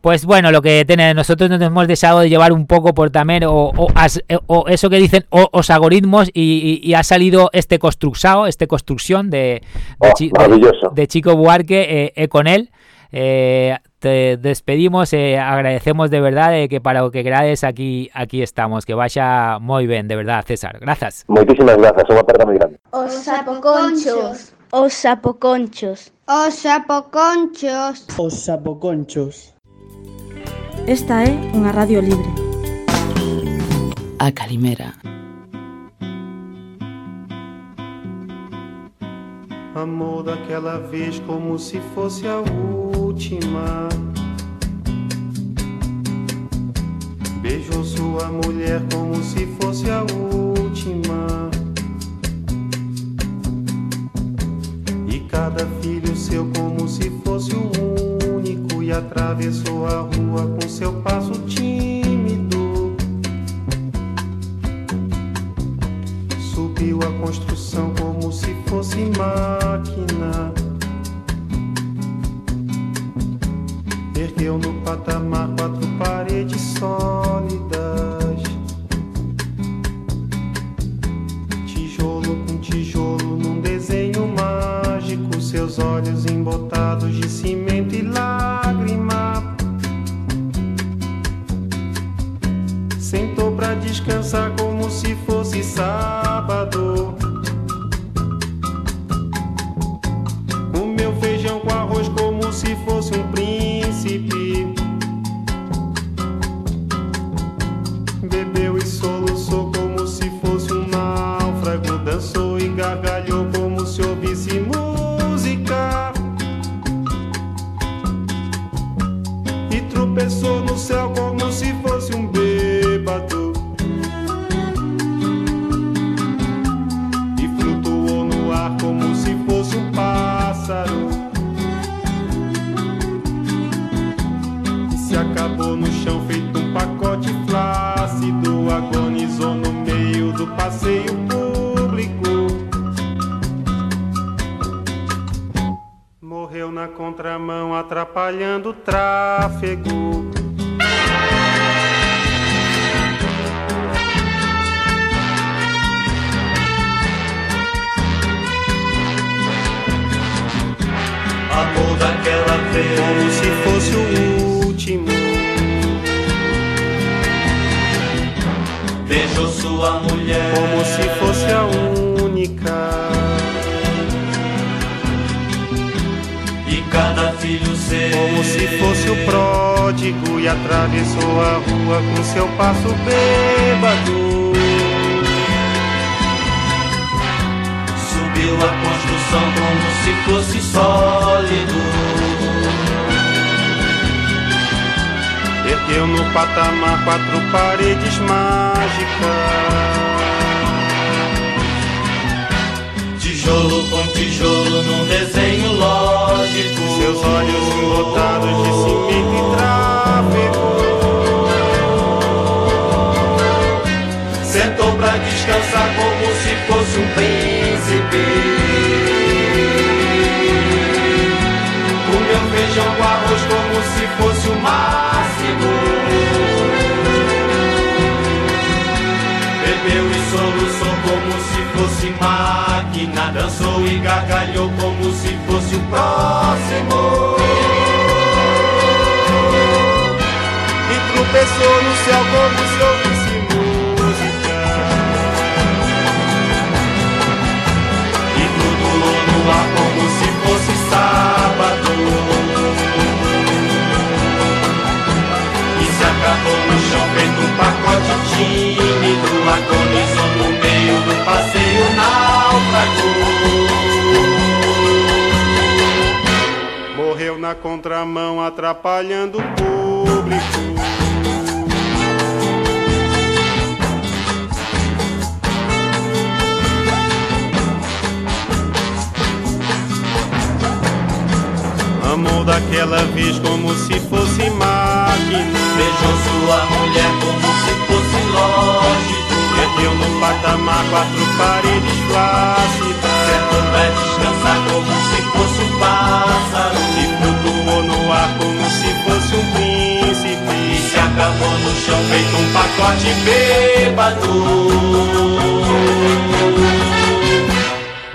Pues bueno, lo que tiene, nosotros nos hemos dejado de llevar un poco por también, o, o, as, o eso que dicen, o, os algoritmos, y, y, y, ha salido este construxao, este construcción de, de, oh, chi, de, de, Chico Buarque eh, eh, con él. Eh, te despedimos, eh, agradecemos de verdad que para lo que queráis aquí aquí estamos, que vaya muy bien, de verdad, César. Gracias. Muchísimas gracias, unha aperta moi grande. Os sapoconchos. Os sapoconchos. Os sapoconchos. Os sapoconchos. Esta é unha radio libre. A Calimera. Amor daquela vez como se fosse a última. Beijou sua mulher como se fosse a última. E cada filho seu como se fosse o último e atravessou a rua com seu passo tímido. Subiu a construção como se fosse máquina. Ergueu no patamar quatro paredes sólidas. Tijolo com tijolo num desenho mágico, seus olhos embotados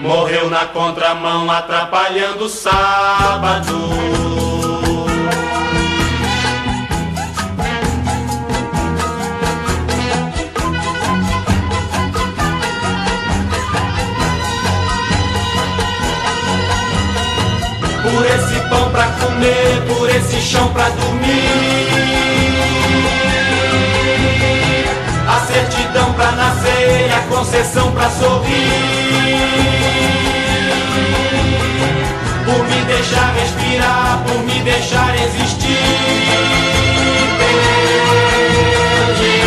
Morreu na contramão atrapalhando o sábado. Por esse pão pra comer, por esse chão pra dormir. A certidão pra nascer, a concessão pra sorrir por me deixar respirar, por me deixar existir. Perdi,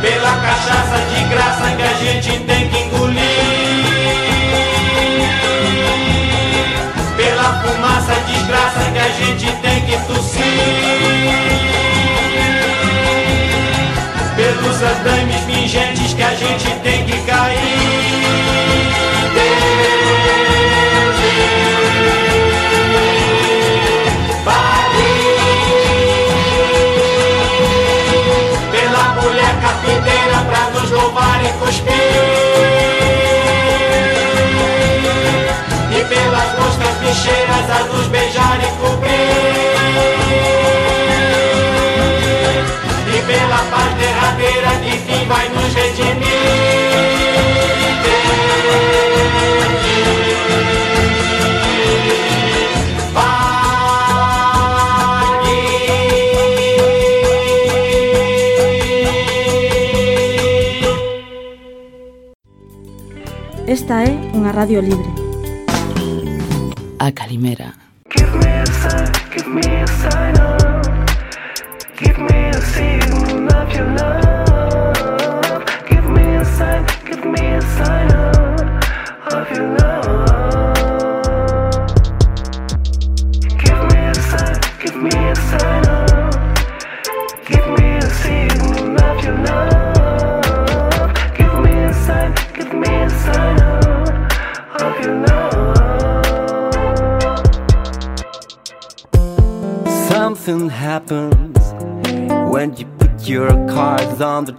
pela cachaça de graça que a gente tem que engolir, pela fumaça de graça que a gente tem que tossir. dos andames pingentes que a gente tem que cair. vai nos redimir. Vale. Esta é unha radio libre. A Calimera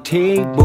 table.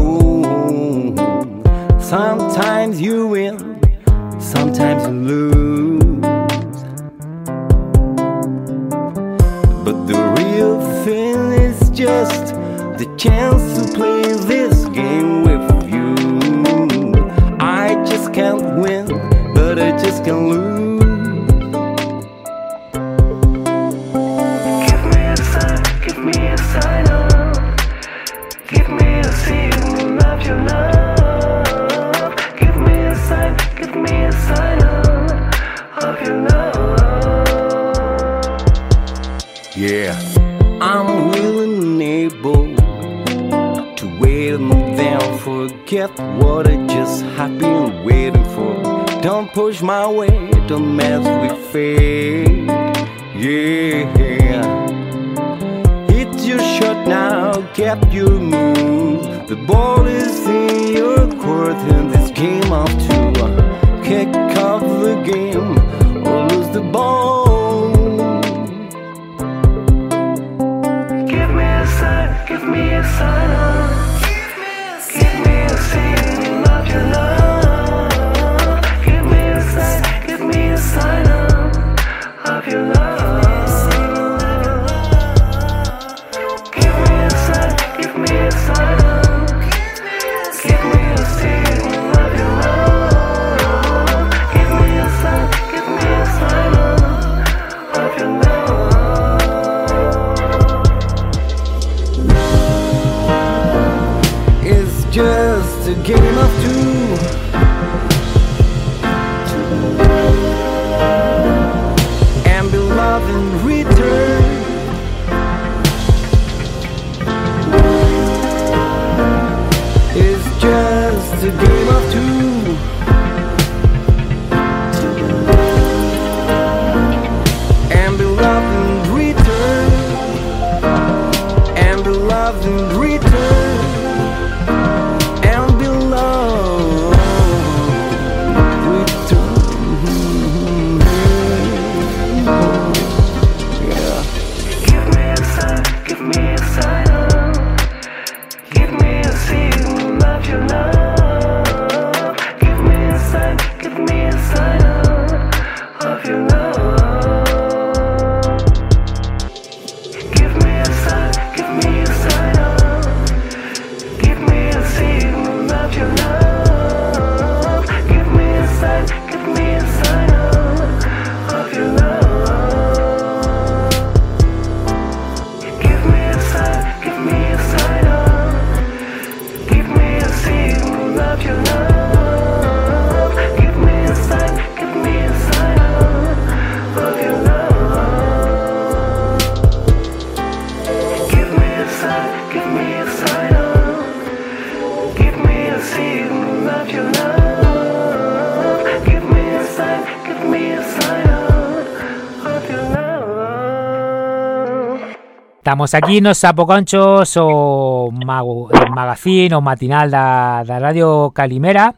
Estamos aquí nos Sapoconchos o mago, magazín o matinal da, da Radio Calimera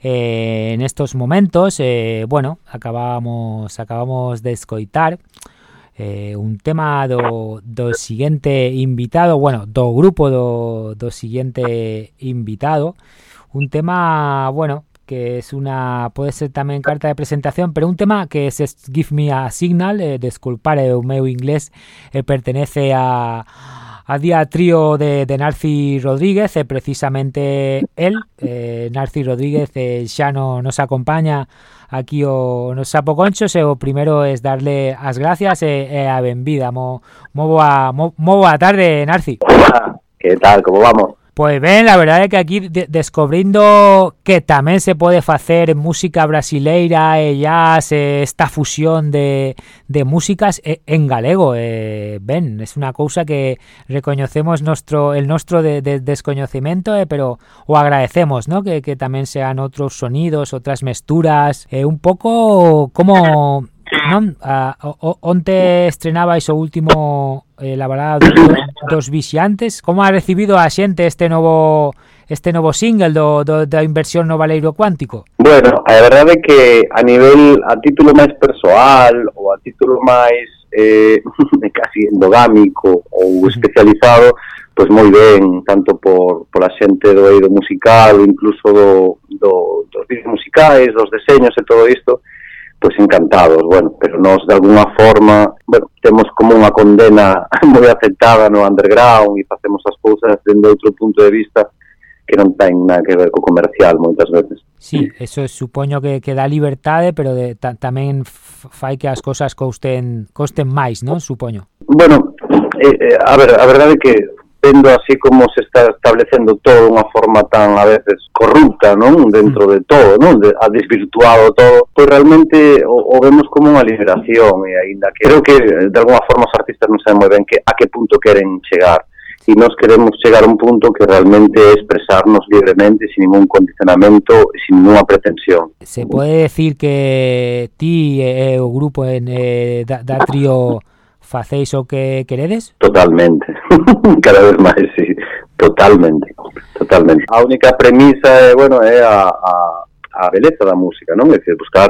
eh, en estos momentos eh, bueno, acabamos acabamos de escoitar eh, un tema do, do siguiente invitado bueno, do grupo do, do siguiente invitado un tema, bueno, que es una puede ser tamén carta de presentación, pero un tema que es Give Me a Signal, eh, desculpar o meu inglés, eh, pertenece a a día trío de, de Narci Rodríguez, e precisamente él, eh, Narci Rodríguez, eh, xa no, nos acompaña aquí o nos Sapoconchos e o primeiro es darle as gracias a benvida. Mo, mo, boa, mo, tarde, Narci. Que tal, como vamos? Pois ben, la verdade é que aquí de que tamén se pode facer música brasileira e jazz, esta fusión de, de músicas e, en galego, e, ben, é unha cousa que recoñecemos nostro, el nostro de, de descoñecemento, e, pero o agradecemos, ¿no? que, que sean outros sonidos, outras mesturas, e un pouco como Ah, non, ah, a, o, onte estrenabais o último eh, la balada do, dos vixiantes. Como ha recibido a xente este novo este novo single do, do da inversión no Valeiro Cuántico? Bueno, a verdade é que a nivel a título máis persoal ou a título máis eh, casi endogámico ou especializado, pois pues moi ben, tanto por, por a xente do eido musical, incluso do, do, dos vídeos musicais, dos deseños e todo isto, pois encantados, bueno, pero nós de alguna forma, bueno, temos como unha condena moi afectada no underground e facemos as cousas dende outro punto de vista que non ten nada que ver co comercial moitas veces. Sí, eso supoño que, que dá libertade, pero de, ta, tamén fai que as cousas costen costen máis, non? Supoño. Bueno, eh, eh, a ver, a verdade é que vendo así como se está establecendo todo unha forma tan a veces corrupta, non? Dentro de todo, non? De, ha desvirtuado todo, pois realmente o, o vemos como unha liberación e aínda que creo que de alguna forma os artistas non saben moi ben que a que punto queren chegar e nós queremos chegar a un punto que realmente é expresarnos libremente sin ningún condicionamento e sin ninguna pretensión. Se pode decir que ti e o grupo en eh, da, da trío facéis o que queredes? Totalmente, cada vez máis, sí, totalmente, totalmente. A única premisa é, bueno, é a, a, a beleza da música, non? É dicir, buscar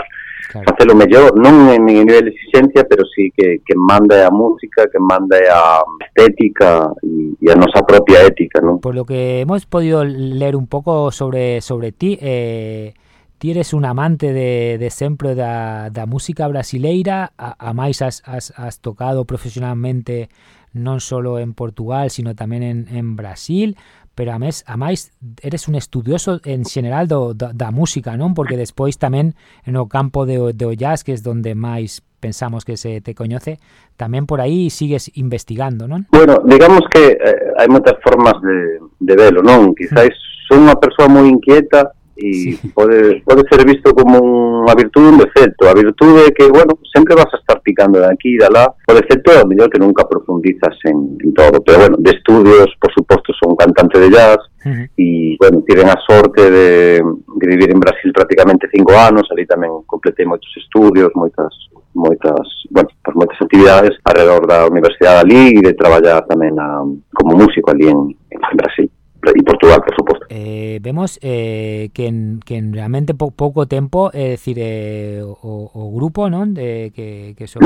claro. facelo mellor, non en nivel de exigencia, pero sí que, que manda a música, que manda a estética e, e a nosa propia ética, non? Por lo que hemos podido ler un pouco sobre sobre ti, eh ti eres un amante de, de sempre da, da música brasileira, a, a máis has, has, has tocado profesionalmente non só en Portugal, sino tamén en, en Brasil, pero a mes, a máis eres un estudioso en general do, da, da música, non? Porque despois tamén no campo de, de o jazz, que é onde máis pensamos que se te coñece, tamén por aí sigues investigando, non? Bueno, digamos que eh, hai moitas formas de, de velo, non? Quizáis mm. son unha persoa moi inquieta, e sí. pode, pode ser visto como unha virtude un defecto. A virtude é que, bueno, sempre vas a estar picando de aquí e de lá. O defecto é o mellor que nunca profundizas en, en todo. Pero, bueno, de estudios, por suposto, son cantante de jazz e, uh -huh. bueno, tiven a sorte de, de vivir en Brasil prácticamente cinco anos. Ali tamén completei moitos estudios, moitas moitas, bueno, pues moitas actividades alrededor da Universidade ali e de traballar tamén a, como músico ali en, en Brasil e Portugal, por suposto. Eh, vemos eh, que, en, que en realmente po, pouco tempo, é dicir, eh, o, o grupo, non, de que, que son,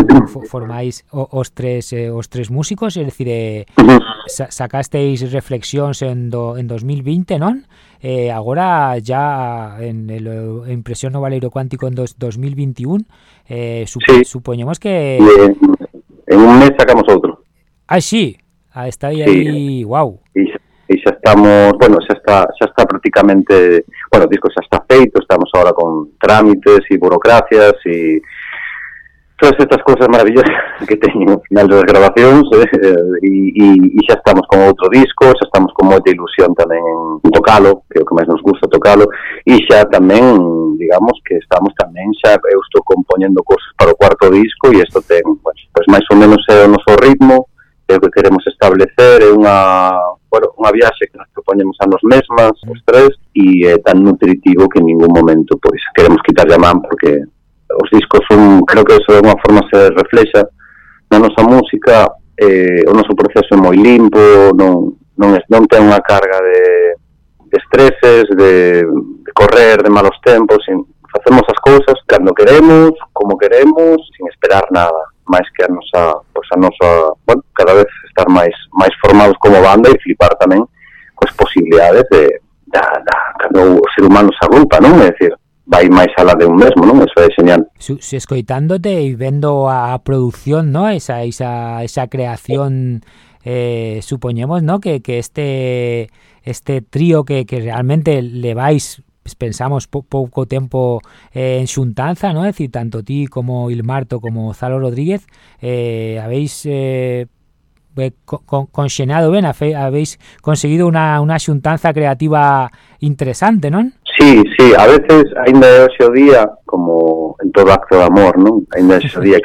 formáis os tres eh, os tres músicos, é dicir, eh, sa, sacasteis reflexións en do, en 2020, non? Eh, agora ya en el Impresión no Valeiro Cuántico en dos, 2021, eh, sí. supoñemos que en, en un mes sacamos outro. Ah, sí. Ah, está aí, sí. wow. Sí, e xa estamos, bueno, xa está, xa está prácticamente, bueno, o disco xa está feito, estamos agora con trámites e burocracias e todas estas cousas maravillosas que teño ao final das grabacións eh, e, e, e xa estamos con outro disco, xa estamos con moita ilusión tamén en tocalo, que é o que máis nos gusta tocalo, e xa tamén, digamos que estamos tamén xa, eu eh, estou compoñendo cousas para o cuarto disco e isto ten, bueno, pois máis ou menos é o noso ritmo, é o que queremos establecer, é unha, bueno, unha viaxe que nos propoñemos a nos mesmas, os tres, e é tan nutritivo que en ningún momento pois queremos quitar a man porque os discos son, creo que eso de unha forma se reflexa na nosa música, eh, o noso proceso é moi limpo, non, non, es, non ten unha carga de, de estreses, de, de correr, de malos tempos, sin, facemos as cousas cando queremos, como queremos, sin esperar nada máis que a nosa, pois a nosa, bueno, cada vez estar máis máis formados como banda e flipar tamén coas posibilidades de da, da cando o ser humano se agrupa, non? É dicir, vai máis alá de un mesmo, non? Eso é señal. Se, se escoitándote e vendo a produción, non? Esa, esa, esa creación eh, supoñemos, ¿no? Que, que este este trío que, que realmente le vais pensamos po, pouco tempo eh, en xuntanza, ¿no? É dicir, tanto ti como Ilmarto como Zalo Rodríguez eh, habéis eh, con, conxenado ben, habéis conseguido unha, unha xuntanza creativa interesante, non? Sí, sí, a veces ainda é o día como en todo acto de amor, non? Ainda é o día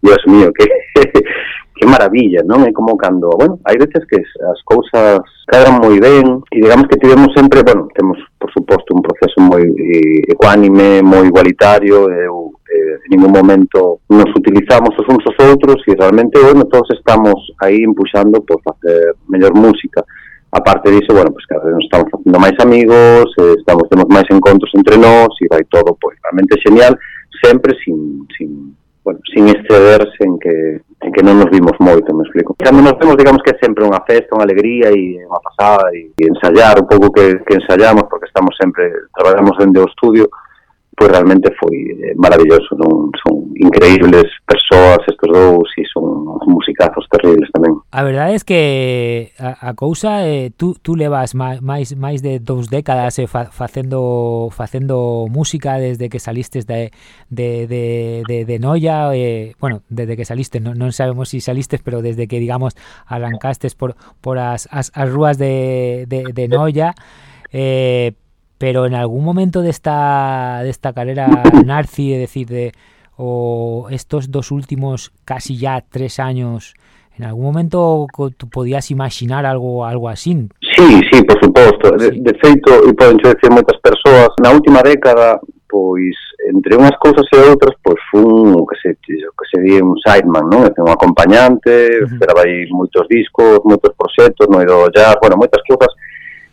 Dios mío, que que maravilla, non? É como cando, bueno, hai veces que as cousas cadran moi ben e digamos que tivemos sempre, bueno, temos por suposto, un proceso moi eh, ecuánime, moi igualitario, eu eh, en ningún momento nos utilizamos os uns aos outros e realmente, bueno, todos estamos aí empuxando por facer mellor música. A parte disso, bueno, pues cada vez nos estamos facendo máis amigos, eh, estamos temos máis encontros entre nós e vai todo, pois, pues, realmente genial, sempre sin, sin bueno, sin excederse en que, en que non nos vimos moito, me explico. Cando nos vemos, digamos que é sempre unha festa, unha alegría e unha pasada e, e ensayar un pouco que, que ensayamos, porque estamos sempre, traballamos dende o estudio, pois realmente foi eh, maravilloso, non? son increíbles persoas estos dous e son musicazos terribles tamén. A verdade é que a, a cousa eh, tú, tú levas máis máis de dous décadas eh, fa, facendo facendo música desde que salistes de, de, de, de, de Noia, eh, bueno, desde que saliste, non, non sabemos se si salistes, pero desde que, digamos, arrancastes por, por as, as, as rúas de, de, de Noia, eh, pero en algún momento de esta, de esta carrera Narci, es decir, de, o estos dos últimos casi ya tres años, ¿en algún momento tú podías imaginar algo, algo así? Sí, sí, por suposto. Sí. De, de feito, e poden dicir moitas persoas, na última década, pois, entre unhas cousas e outras, pois, fun o que se, o que se di un sideman, non? É un acompañante, uh -huh. grabei moitos discos, moitos proxectos, no ido ya, bueno, moitas cousas,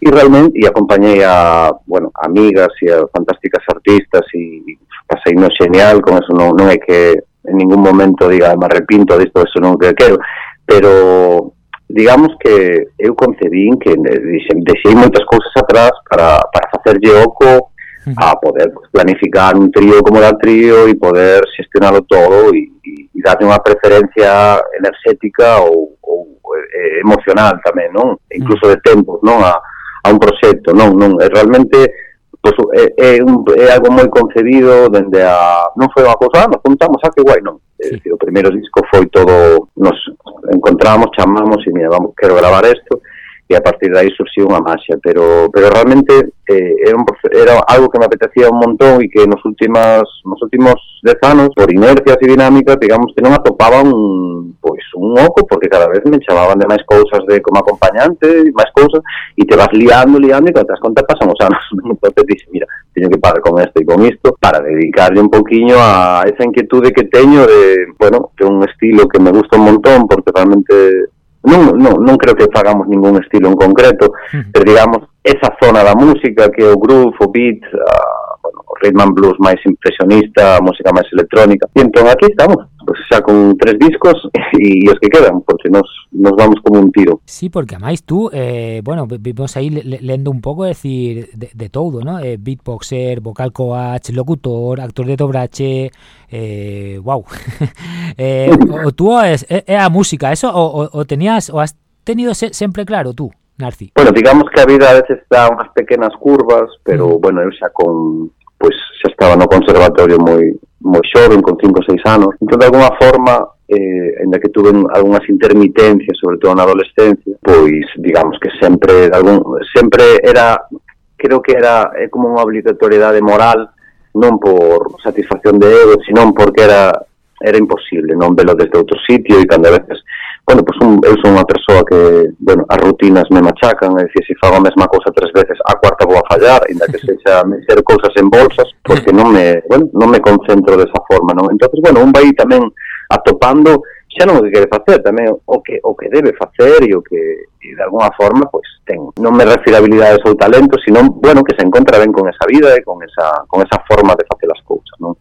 e realmente e acompañei a, bueno, amigas e a fantásticas artistas e pasei no genial, con eso non, non é que en ningún momento diga ah, me arrepinto disto, eso non que quero, pero digamos que eu concebín que deixei moitas cousas atrás para, para facerlle oco a poder pues, planificar un trío como da trío e poder xestionarlo todo e, e, e darle unha preferencia enerxética ou, ou eh, emocional tamén, non? Incluso de tempos, non? A, a un proxecto, non, non, é realmente pois, é, é, un, é algo moi concebido dende a... Non foi unha cosa, ah, nos juntamos, ah, que guai, non. Eh, sí. O primeiro disco foi todo, nos encontramos, chamamos e mira, vamos, quero gravar isto, e a partir de aí surxiu unha maxia, pero pero realmente eh, era, un, era algo que me apetecía un montón e que nos últimas nos últimos dez anos, por inercias e dinámicas, digamos que non atopaba un, pois, un oco, porque cada vez me chamaban de máis cousas de como acompañante, máis cousas, e te vas liando, liando, e cando te das conta pasan os anos. Entonces dices, mira, teño que parar con isto e con isto, para dedicarle un poquinho a esa inquietude que teño de, bueno, de un estilo que me gusta un montón, porque realmente non, non, non creo que fagamos ningún estilo en concreto, uh -huh. pero digamos, esa zona da música que é o groove, o beat, a, bueno, o rhythm and blues máis impresionista, a música máis electrónica. E entón aquí estamos, pues xa con tres discos e os que quedan, porque nos, nos vamos como un tiro. Sí, porque máis tú, eh, bueno, vimos aí lendo un pouco, decir, de, de todo, ¿no? Eh, beatboxer, vocal coach, locutor, actor de dobrache, eh, wow. eh, o, tú es, é, é a música, eso o, o, tenías, o has tenido se, sempre claro tú? Narci. Bueno, digamos que a vida a veces dá unhas pequenas curvas, pero, mm. bueno, eu xa con pois xa estaba no conservatorio moi moi xoven, con 5 ou 6 anos. Entón, de alguna forma, eh, ainda que tuve algunhas intermitencias, sobre todo na adolescencia, pois, digamos que sempre, algún, sempre era, creo que era é como unha obligatoriedade moral, non por satisfacción de ego, sino porque era era imposible non velo desde outro sitio e cando a veces bueno, pues un, eu son unha persoa que, bueno, as rutinas me machacan, é dicir, se fago a mesma cousa tres veces, a cuarta vou a fallar, ainda que sexa meter cousas en bolsas, porque non me, bueno, non me concentro desa forma, non? Entonces, bueno, un vai tamén atopando xa non o que quere facer, tamén o que o que debe facer e o que e de alguna forma pois ten. Non me refiro a habilidades ou talento, sino bueno, que se encontra ben con esa vida e con esa con esa forma de facer as cousas, non?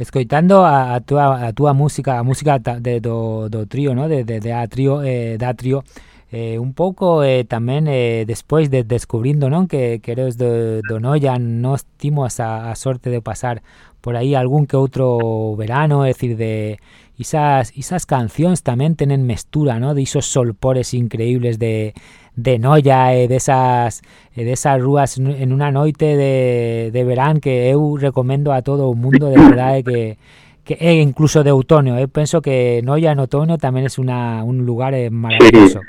escoitando a, a túa a túa música, a música de do, do trío, ¿no? De de, de a trío, eh, da trío eh, un pouco eh, tamén eh, despois de descubrindo non que queres do, do Noia nos timos a, a sorte de pasar por aí algún que outro verano, é dicir, de Isas, isas cancións tamén tenen mestura, no? De isos solpores increíbles de, de noia e desas, e desas rúas en unha noite de, de verán que eu recomendo a todo o mundo de verdade que, que e incluso de outono. Eu penso que noia en outono tamén é un lugar eh, maravilloso.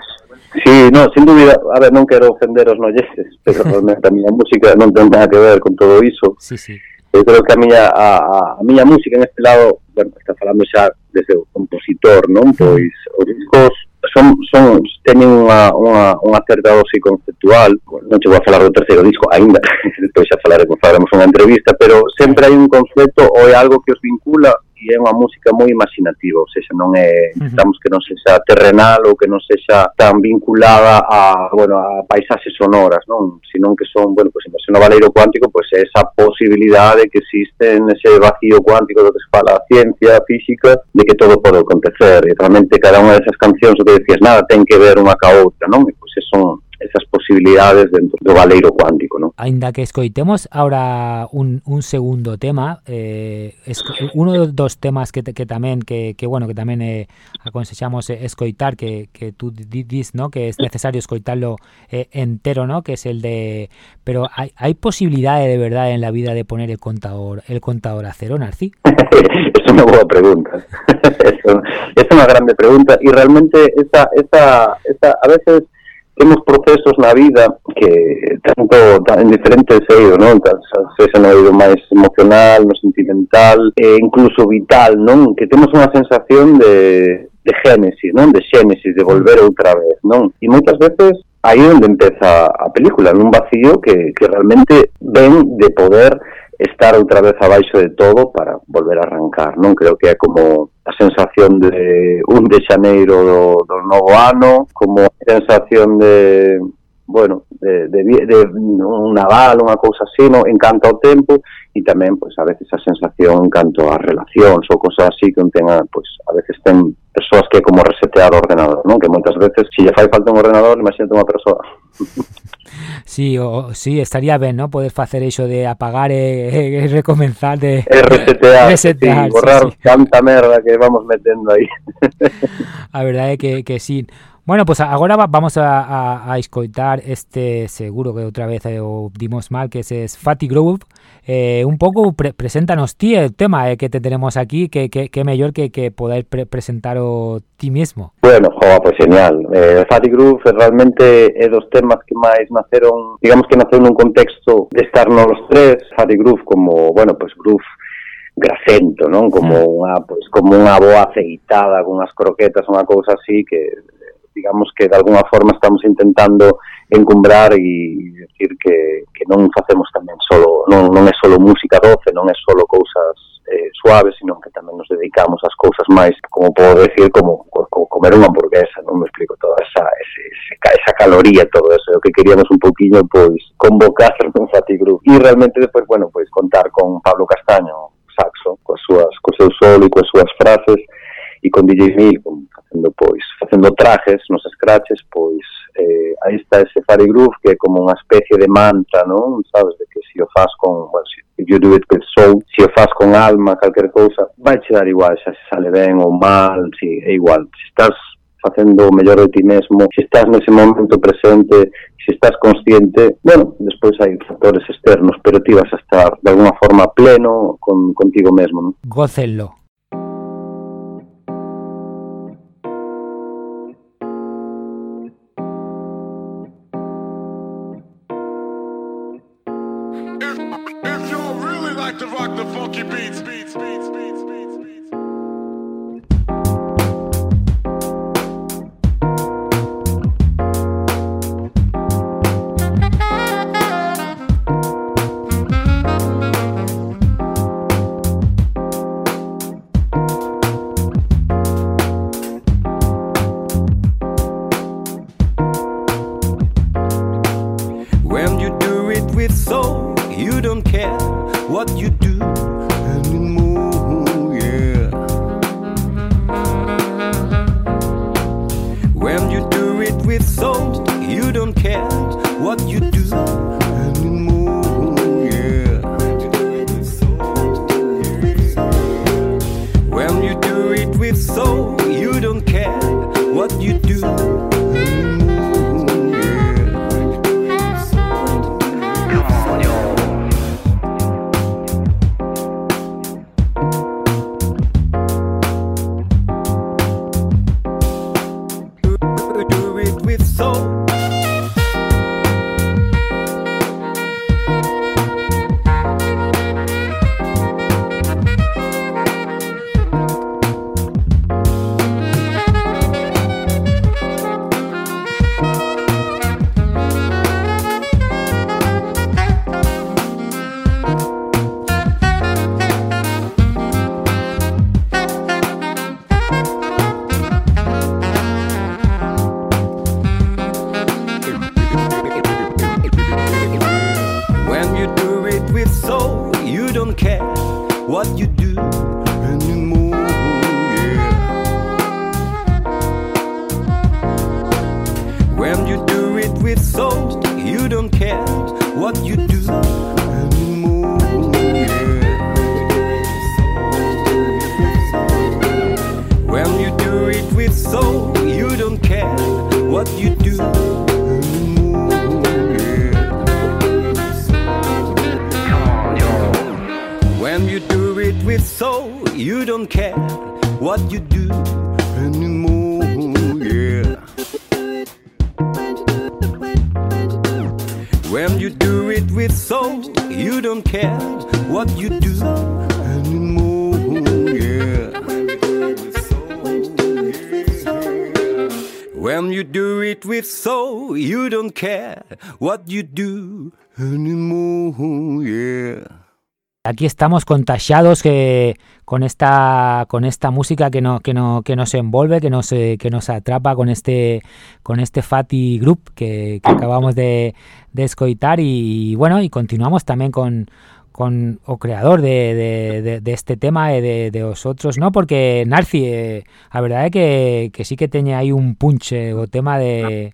Sí, no, sin dúbida, a ver, non quero ofender os noyeses, pero realmente a miña música non ten nada que ver con todo iso. Sí, sí. Eu creo que a miña, a, a miña música en este lado bueno, está falando xa desde o compositor, non? Pois os discos son, son teñen unha, unha, unha certa dose conceptual non chego a falar do terceiro disco aínda despois xa falaremos, falaremos unha entrevista pero sempre hai un concepto ou é algo que os vincula e é unha música moi imaginativa, ou seja, non é, estamos que non sexa terrenal ou que non sexa tan vinculada a, bueno, a paisaxes sonoras, non, senón que son, bueno, pois pues, inversión no valeiro cuántico, pois pues, esa posibilidade que existe en ese vacío cuántico do que se fala a ciencia, a física, de que todo pode acontecer, e realmente cada unha desas cancións o que decías, nada, ten que ver unha ca outra, non? E pois pues, son esas posibilidades dentro do valeiro cuántico, ¿no? Ainda que escoitemos ahora un, un segundo tema, eh, es, uno dos temas que, que tamén que, que bueno, que tamén eh, aconsexamos escoitar que, que tú dis, ¿no? que es necesario escoitarlo eh, entero, ¿no? que es el de pero hay, hay posibilidade de verdad en la vida de poner el contador el contador a cero, Narci? es una boa pregunta. es unha grande pregunta e realmente esa, esa, esa a veces temos procesos na vida que tanto en diferentes eidos, non? Sexa no eido máis emocional, no sentimental, e incluso vital, non? Que temos unha sensación de, de génesis, non? De xénesis, de volver outra vez, non? E moitas veces aí onde empeza a película, nun vacío que, que realmente ven de poder estar outra vez abaixo de todo para volver a arrancar, non? Creo que é como a sensación de un de xaneiro do, do novo ano, como a sensación de bueno, de, de, de un naval, unha cousa así, no? en canto ao tempo, e tamén, pois, a veces a sensación en canto a relacións ou cosas así que un tenga, pois, a veces ten persoas que é como resetear o ordenador, non? Que moitas veces, se lle fai falta un ordenador, imagínate unha persoa Sí, o, sí, estaría ben, ¿no? Poder facer iso de apagar e, e recomenzar de e resetear, resetear sí, borrar sí, sí. tanta merda que vamos metendo aí. a verdade é que, que sí. Bueno, pues agora vamos a, a, a escoitar este, seguro que outra vez eh, o dimos mal, que ese es Fatty Grove. eh, un pouco pre preséntanos ti o tema eh, que te tenemos aquí, que, que, que mellor que, que poder pre presentar o ti mismo. Bueno, joa, pois pues, genial. Eh, Fatty Groove eh, realmente é dos temas que máis naceron, digamos que naceron nun contexto de estar nos tres, Fatty Groove como, bueno, pois pues, Groove grasento, non? Como mm. unha, pois, como unha boa aceitada, con unhas croquetas, unha cousa así que digamos que de alguna forma estamos intentando encumbrar e decir que, que non facemos tamén solo, non, non é solo música doce, non é solo cousas eh, suaves, sino que tamén nos dedicamos ás cousas máis, como podo decir, como, como comer unha hamburguesa, non me explico toda esa, ese, ese, esa caloría, todo eso, o que queríamos un poquinho, pois, convocar un Group E realmente, depois, bueno, pois, contar con Pablo Castaño, saxo, coas súas, co seu solo e coas súas frases, e con DJ Mil, con facendo pois facendo trajes nos scratches pois eh, aí está ese fari groove que é como unha especie de manta non sabes de que se o faz con well, si, if you do it with soul se o faz con alma calquer cousa vai che dar igual xa se sale ben ou mal si é igual se estás facendo o mellor de ti mesmo, se estás nese momento presente, se estás consciente, bueno, despois hai factores externos, pero ti vas a estar de alguna forma pleno con, contigo mesmo, non? Gócenlo. When you do it with soul, you don't care what you do anymore. Yeah. When you do it with soul, you don't care what you do anymore. Yeah. Aquí estamos contagiados que, con esta con esta música que no, que no, que nos envuelve, que nos, eh, que nos atrapa con este con este Fatty Group que, acabamos de, de escoitar y, bueno, y continuamos también con con o creador de, de, de, de este tema de, de vosotros, ¿no? Porque Narci, eh, a verdade que, que sí que teña aí un punche o tema de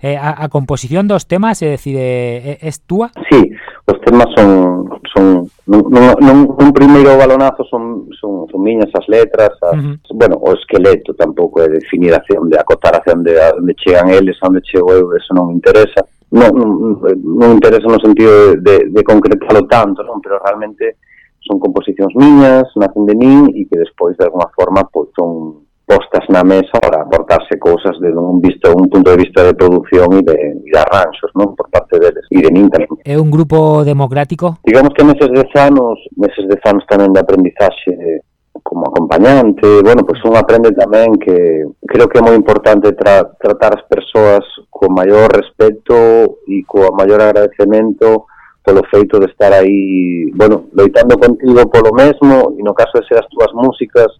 eh, a, composición dos temas, é dicir, é, é túa? Sí, os temas son, son nun, nun, nun, primeiro balonazo son, son, son miñas as letras, as, uh -huh. bueno, o esqueleto tampouco é definir a onde acotar hacia onde, a onde chegan eles, a onde chego eu, eso non me interesa. Non, non, non interesa no sentido de, de, de concretalo tanto, non, pero realmente son composicións miñas, nacen de min e que despois de alguma forma pois, son postas na mesa para aportarse cousas desde un visto un punto de vista de producción e de, e de arranxos, non? Por parte deles e de min tamén. É un grupo democrático? Digamos que neses dez anos, neses dez anos tamén de aprendizaxe eh, como acompañante, bueno, pois pues un aprende tamén que creo que é moi importante tra tratar as persoas co maior respeto e co maior agradecemento polo feito de estar aí, bueno, loitando contigo polo mesmo e no caso de ser as túas músicas,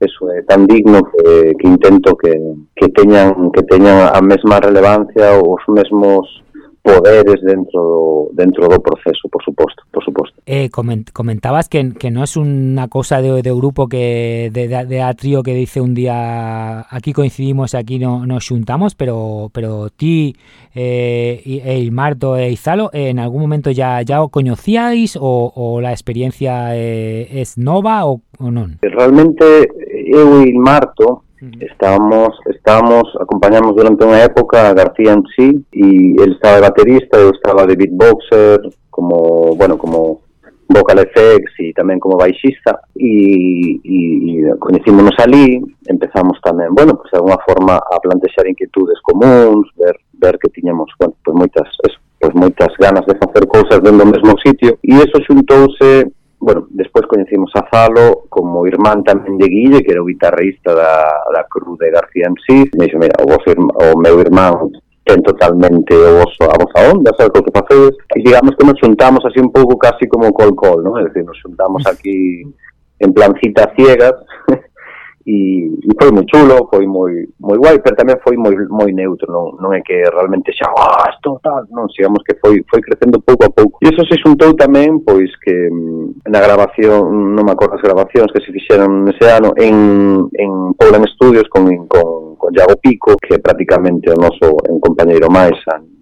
eso é tan digno que, que intento que, que teñan que teñan a mesma relevancia os mesmos poderes dentro do, dentro do proceso, por suposto, por suposto. Eh, comentabas que, que no es una cosa de, de grupo que de, de, de a trío que dice un día aquí coincidimos, aquí no, nos juntamos, pero pero ti eh, e Marto e Izalo eh, en algún momento ya ya o coñecíais o, o la experiencia eh, es nova o, o non? Realmente eu e Marto Estábamos, estábamos, acompañamos durante unha época a García en sí e el estaba de baterista, eu estaba de beatboxer, como, bueno, como vocal effects e tamén como baixista e, e, e conhecímonos ali empezamos tamén, bueno, pues, de alguna forma a plantexar inquietudes comuns ver, ver que tiñamos, bueno, pues, moitas eso, pues, moitas ganas de facer cousas dentro do mesmo sitio e eso xuntouse bueno, despois coñecimos a Zalo como irmán tamén de Guille, que era o guitarrista da, da Cruz de García Ansís. Me dixo, mira, o, vos irmán, o meu irmán ten totalmente o vosso, a vosa onda, sabe o que facedes? E digamos que nos juntamos así un pouco casi como col col, non? É dicir, nos juntamos mm. aquí en plan citas ciegas e, e foi moi chulo, foi moi moi guai, pero tamén foi moi moi neutro, non non é que realmente xa oh, isto tal, non, sigamos que foi foi crecendo pouco a pouco. E eso se xuntou tamén pois que mm, na grabación, non me acordo as grabacións que se fixeron nese ano en en Poblan Studios con con con Iago Pico, que é prácticamente o noso en compañeiro máis,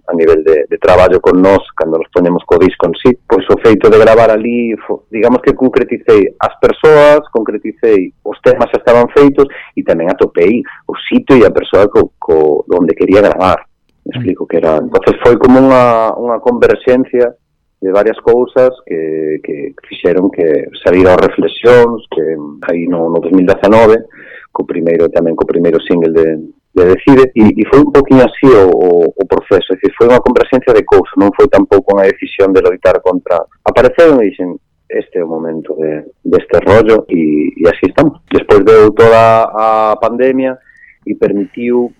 a nivel de, de traballo con nós cando nos ponemos co disco en sí, pois o feito de gravar ali, fo, digamos que concreticei as persoas, concreticei os temas que estaban feitos e tamén atopei o sitio e a persoa co, co onde quería gravar. Me explico que era, entonces foi como unha, unha converxencia de varias cousas que, que fixeron que salir reflexións que aí no, no 2019 co primeiro tamén co primeiro single de, de Decide e, e foi un poquinho así o, o, o proceso, decir, foi unha compresencia de cousa, non foi tampouco unha decisión de loitar contra. Apareceron e dixen, este é o momento de, deste de rollo e, e así estamos. Despois veu toda a pandemia e permitiu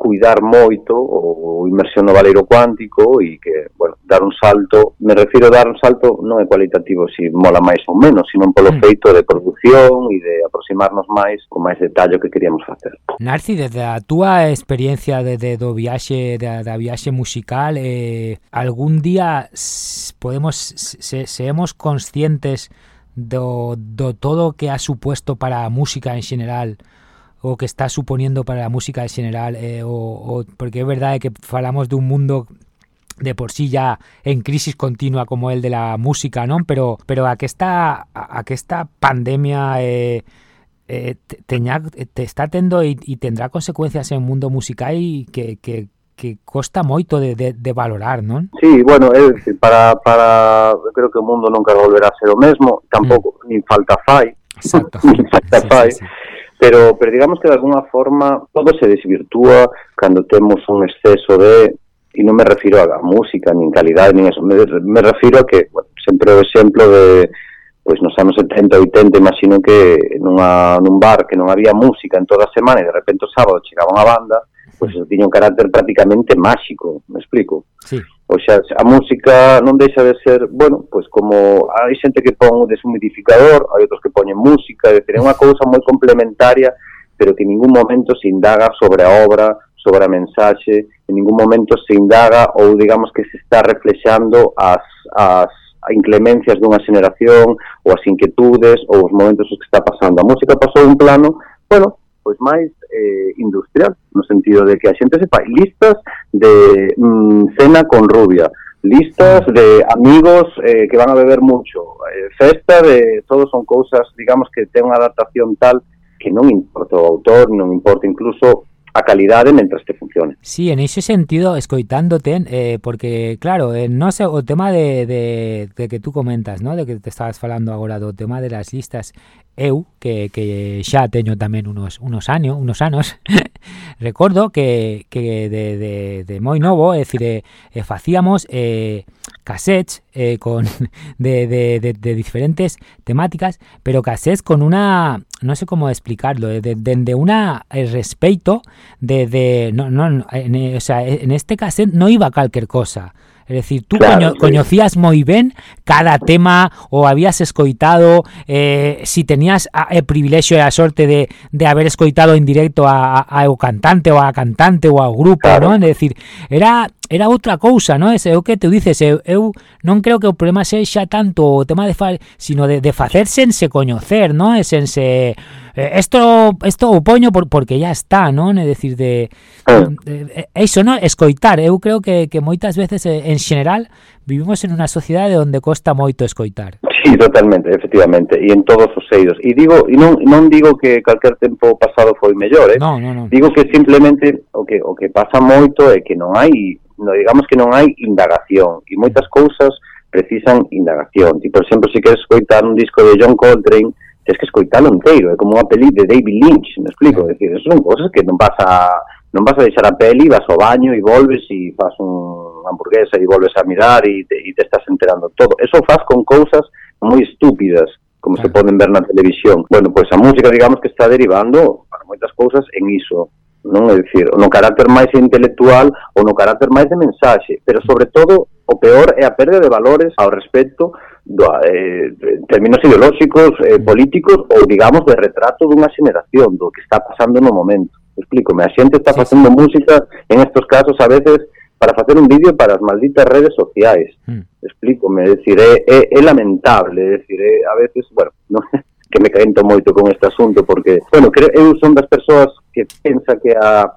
cuidar moito o inmersión no valeiro cuántico e que, bueno, dar un salto, me refiro a dar un salto non é cualitativo si mola máis ou menos, sino polo mm. feito de produción e de aproximarnos máis con máis detallo que queríamos facer. Narci, desde a túa experiencia de, de do viaxe da, da viaxe musical, eh, algún día podemos se, seemos conscientes do, do todo que ha supuesto para a música en general o que está suponiendo para la música en general eh, o, o porque é verdade que falamos dun mundo de por sí ya en crisis continua como el de la música, ¿no? Pero pero a que esta a que esta pandemia eh, eh, te, teña, te está tendo e tendrá consecuencias en o mundo musical e que, que, que costa moito de, de, de valorar, non? Sí, bueno, é dicir, para, para creo que o mundo nunca volverá a ser o mesmo, tampouco, mm. nin falta fai, Exacto. nin falta Sí, fai, sí, sí. pero, pero digamos que de alguna forma todo se desvirtúa cando temos un exceso de e non me refiro a, a música, nin calidade, nin eso, me, me refiro a que, bueno, sempre o exemplo de, pois nos anos 70, 80, imagino que nunha, nun bar que non había música en toda a semana e de repente o sábado chegaba unha banda, pois eso tiña un carácter prácticamente máxico, me explico? Sí. O xa, a música non deixa de ser, bueno, pois como hai xente que pon un deshumidificador, hai outros que poñen música, é dicir, é unha cousa moi complementaria, pero que en ningún momento se indaga sobre a obra, sobre a mensaxe, en ningún momento se indaga ou digamos que se está reflexando as, as inclemencias dunha xeneración ou as inquietudes ou os momentos que está pasando. A música pasou un plano, bueno, pois máis eh, industrial, no sentido de que a xente sepa listas de mm, cena con rubia, listas de amigos eh, que van a beber mucho, eh, festa de todo son cousas, digamos que ten unha adaptación tal que non importa o autor, non importa incluso a calidade mentras que funcione. Sí, en ese sentido, escoitándote, eh, porque, claro, eh, no sé, o tema de, de, de que tú comentas, ¿no? de que te estabas falando agora do tema de las listas, eu, que, que xa teño tamén unos unos años, unos anos, recordo que, que de, de, de moi novo, é dicir, eh, eh, eh, cassettes eh, con de, de, diferentes temáticas, pero cassettes con una no sé cómo explicarlo, de, de, de respeto de, de no, no, en, o sea, en este cassette no iba cualquier cosa. É dicir, tú claro, coño, sí. coñocías moi ben cada tema ou habías escoitado eh, si tenías ah, a, a privilexio e a sorte de, de haber escoitado en directo a, a, a cantante ou a cantante ou ao grupo, claro. non? É dicir, era era outra cousa, non? Ese é o que te dices, eu, eu non creo que o problema sexa tanto o tema de fa, sino de, de facerse en se coñecer, non? E sense eh, esto esto o poño por, porque ya está, non? É decir de, ah. de, de iso, non? Escoitar, eu creo que que moitas veces eh, en xeral vivimos en unha sociedade onde costa moito escoitar. Sí, totalmente, efectivamente, e en todos os eidos. E digo, e non non digo que calquer tempo pasado foi mellor, eh? No, no, no. Digo que simplemente o que o que pasa moito é que non hai no digamos que non hai indagación e moitas cousas precisan indagación. Ti, por exemplo, se si queres escoitar un disco de John Coltrane, tens que escoitalo inteiro, é como unha peli de David Lynch, me explico, é dicir, son cousas que non vas a non vas a deixar a peli, vas ao baño e volves e fas un hamburguesa e volves a mirar e te, e te estás enterando todo. Eso faz con cousas moi estúpidas, como se poden ver na televisión. Bueno, pois pues a música, digamos que está derivando para moitas cousas en iso non? É dicir, no carácter máis intelectual ou no carácter máis de mensaxe, pero sobre todo o peor é a perda de valores ao respecto do, eh, en términos ideolóxicos, eh, mm. políticos ou, digamos, de retrato dunha xeración do que está pasando no momento. Explícome, a xente está facendo sí, sí. música en estos casos a veces para facer un vídeo para as malditas redes sociais. Mm. Explícome, é, é, é, é lamentable, é é, a veces, bueno, non, que me caento moito con este asunto porque, bueno, creo, eu son das persoas que pensa que a,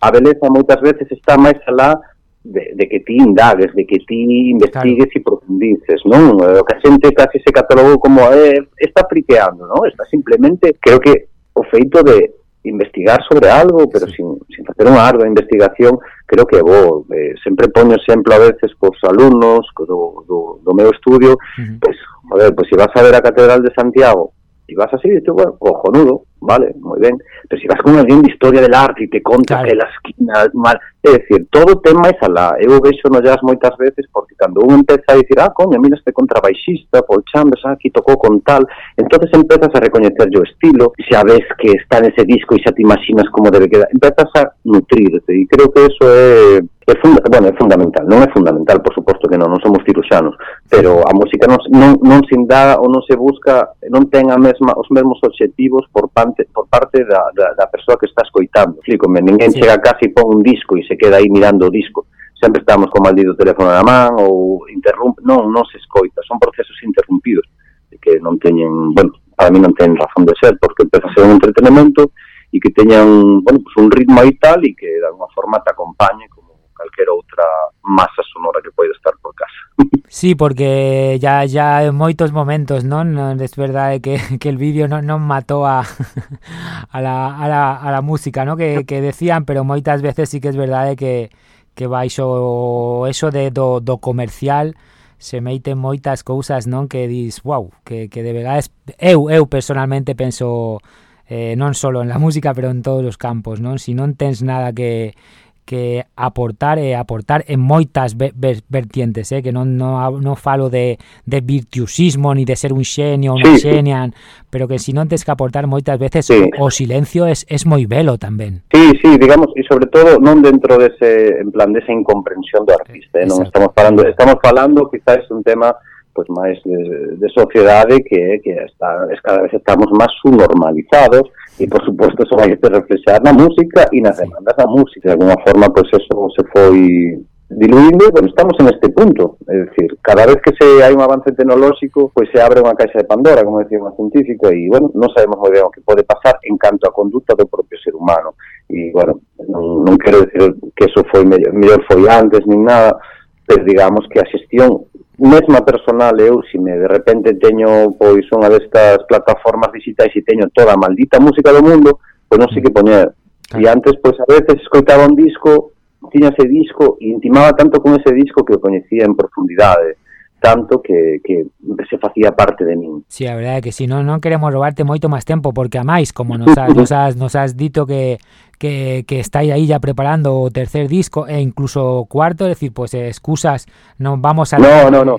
a beleza moitas veces está máis alá de, de que ti indagues, de que ti investigues claro. e profundices, non? Eh, o que a xente casi se catalogou como eh, está friqueando, non? Está simplemente, creo que o feito de investigar sobre algo, pero sí. sin, sin facer unha ardua investigación, creo que bo. Eh, sempre poño exemplo a veces cos alumnos co do, do, do meu estudio, uh -huh. pois, pues, joder, pois pues, se vas a ver a Catedral de Santiago, y vas así, tú, bueno, cojonudo, vale, moi ben, pero si vas con alguén de historia del arte e te conta claro. que la esquina mal, É dicir, todo o tema é alá. Eu vexo no jazz moitas veces porque cando un empeza a dicir, ah, coño, mira este contrabaixista, Paul Chambers, ah, aquí tocou con tal, entonces empezas a recoñecer o estilo, xa ves que está nese disco e xa te imaginas como debe quedar, empezas a nutrirte e creo que eso é é, funda, bueno, é fundamental, non é fundamental, por suposto que non, non somos ciruxanos, pero a música non, non, non se indaga ou non se busca, non ten a mesma, os mesmos obxectivos por parte, por parte da, da, da persoa que está escoitando. Explícome, ninguén sí. chega casi pon un disco e se se queda aí mirando o disco. Sempre estamos co maldito teléfono na man ou interrumpe, non, non se escoita, son procesos interrumpidos que non teñen, bueno, para mí non ten razón de ser porque empeza a ser un entretenimento e que teñan, bueno, pues un ritmo aí tal e que de alguma forma te acompañe calquera outra masa sonora que poida estar por casa. Sí, porque ya ya en moitos momentos, non? Es verdade que, que el vídeo non, non matou a, a, la, a, la, a la música, ¿no? Que, que decían, pero moitas veces sí que es verdade que, que baixo eso de do, do comercial se meiten moitas cousas, non? Que dis, wow, que, que de verdade eu, eu personalmente penso eh, non solo en la música, pero en todos os campos, non? Si non tens nada que que aportar e aportar en moitas vertientes, eh? que non, non, non falo de, de virtuosismo ni de ser un xenio ou sí. xenia, xenian, pero que si non tens que aportar moitas veces sí. o silencio es, es moi velo tamén. Sí, sí, digamos, e sobre todo non dentro dese, en plan, desa incomprensión do artista, eh? non estamos falando, estamos falando quizás un tema pues, máis de, de sociedade que que está, es cada vez estamos máis subnormalizados e por suposto eso vai a reflexar na música e nas demandas da música de alguma forma pois eso se foi diluindo, bueno, estamos en este punto. É dicir, cada vez que se hai un avance tecnolóxico, pois se abre unha caixa de Pandora, como decía unha científica, e, bueno, non sabemos moi ben o que pode pasar en canto a conducta do propio ser humano. E, bueno, non, non quero decir que eso foi mellor, mellor foi antes, nin nada, pero digamos que a xestión mesma personal eu, se me de repente teño pois unha destas plataformas digitais e teño toda a maldita música do mundo, pois non sei que poñer. Claro. E antes, pois a veces escoitaba un disco, tiña ese disco e intimaba tanto con ese disco que o coñecía en profundidade tanto que, que se facía parte de min. Si, sí, a verdade é que si non, non queremos robarte moito máis tempo, porque a máis, como nos has, nos has, nos has dito que, que, que estáis aí ya preparando o tercer disco e incluso o cuarto, é dicir, pois pues, excusas, non vamos a... No, no, no.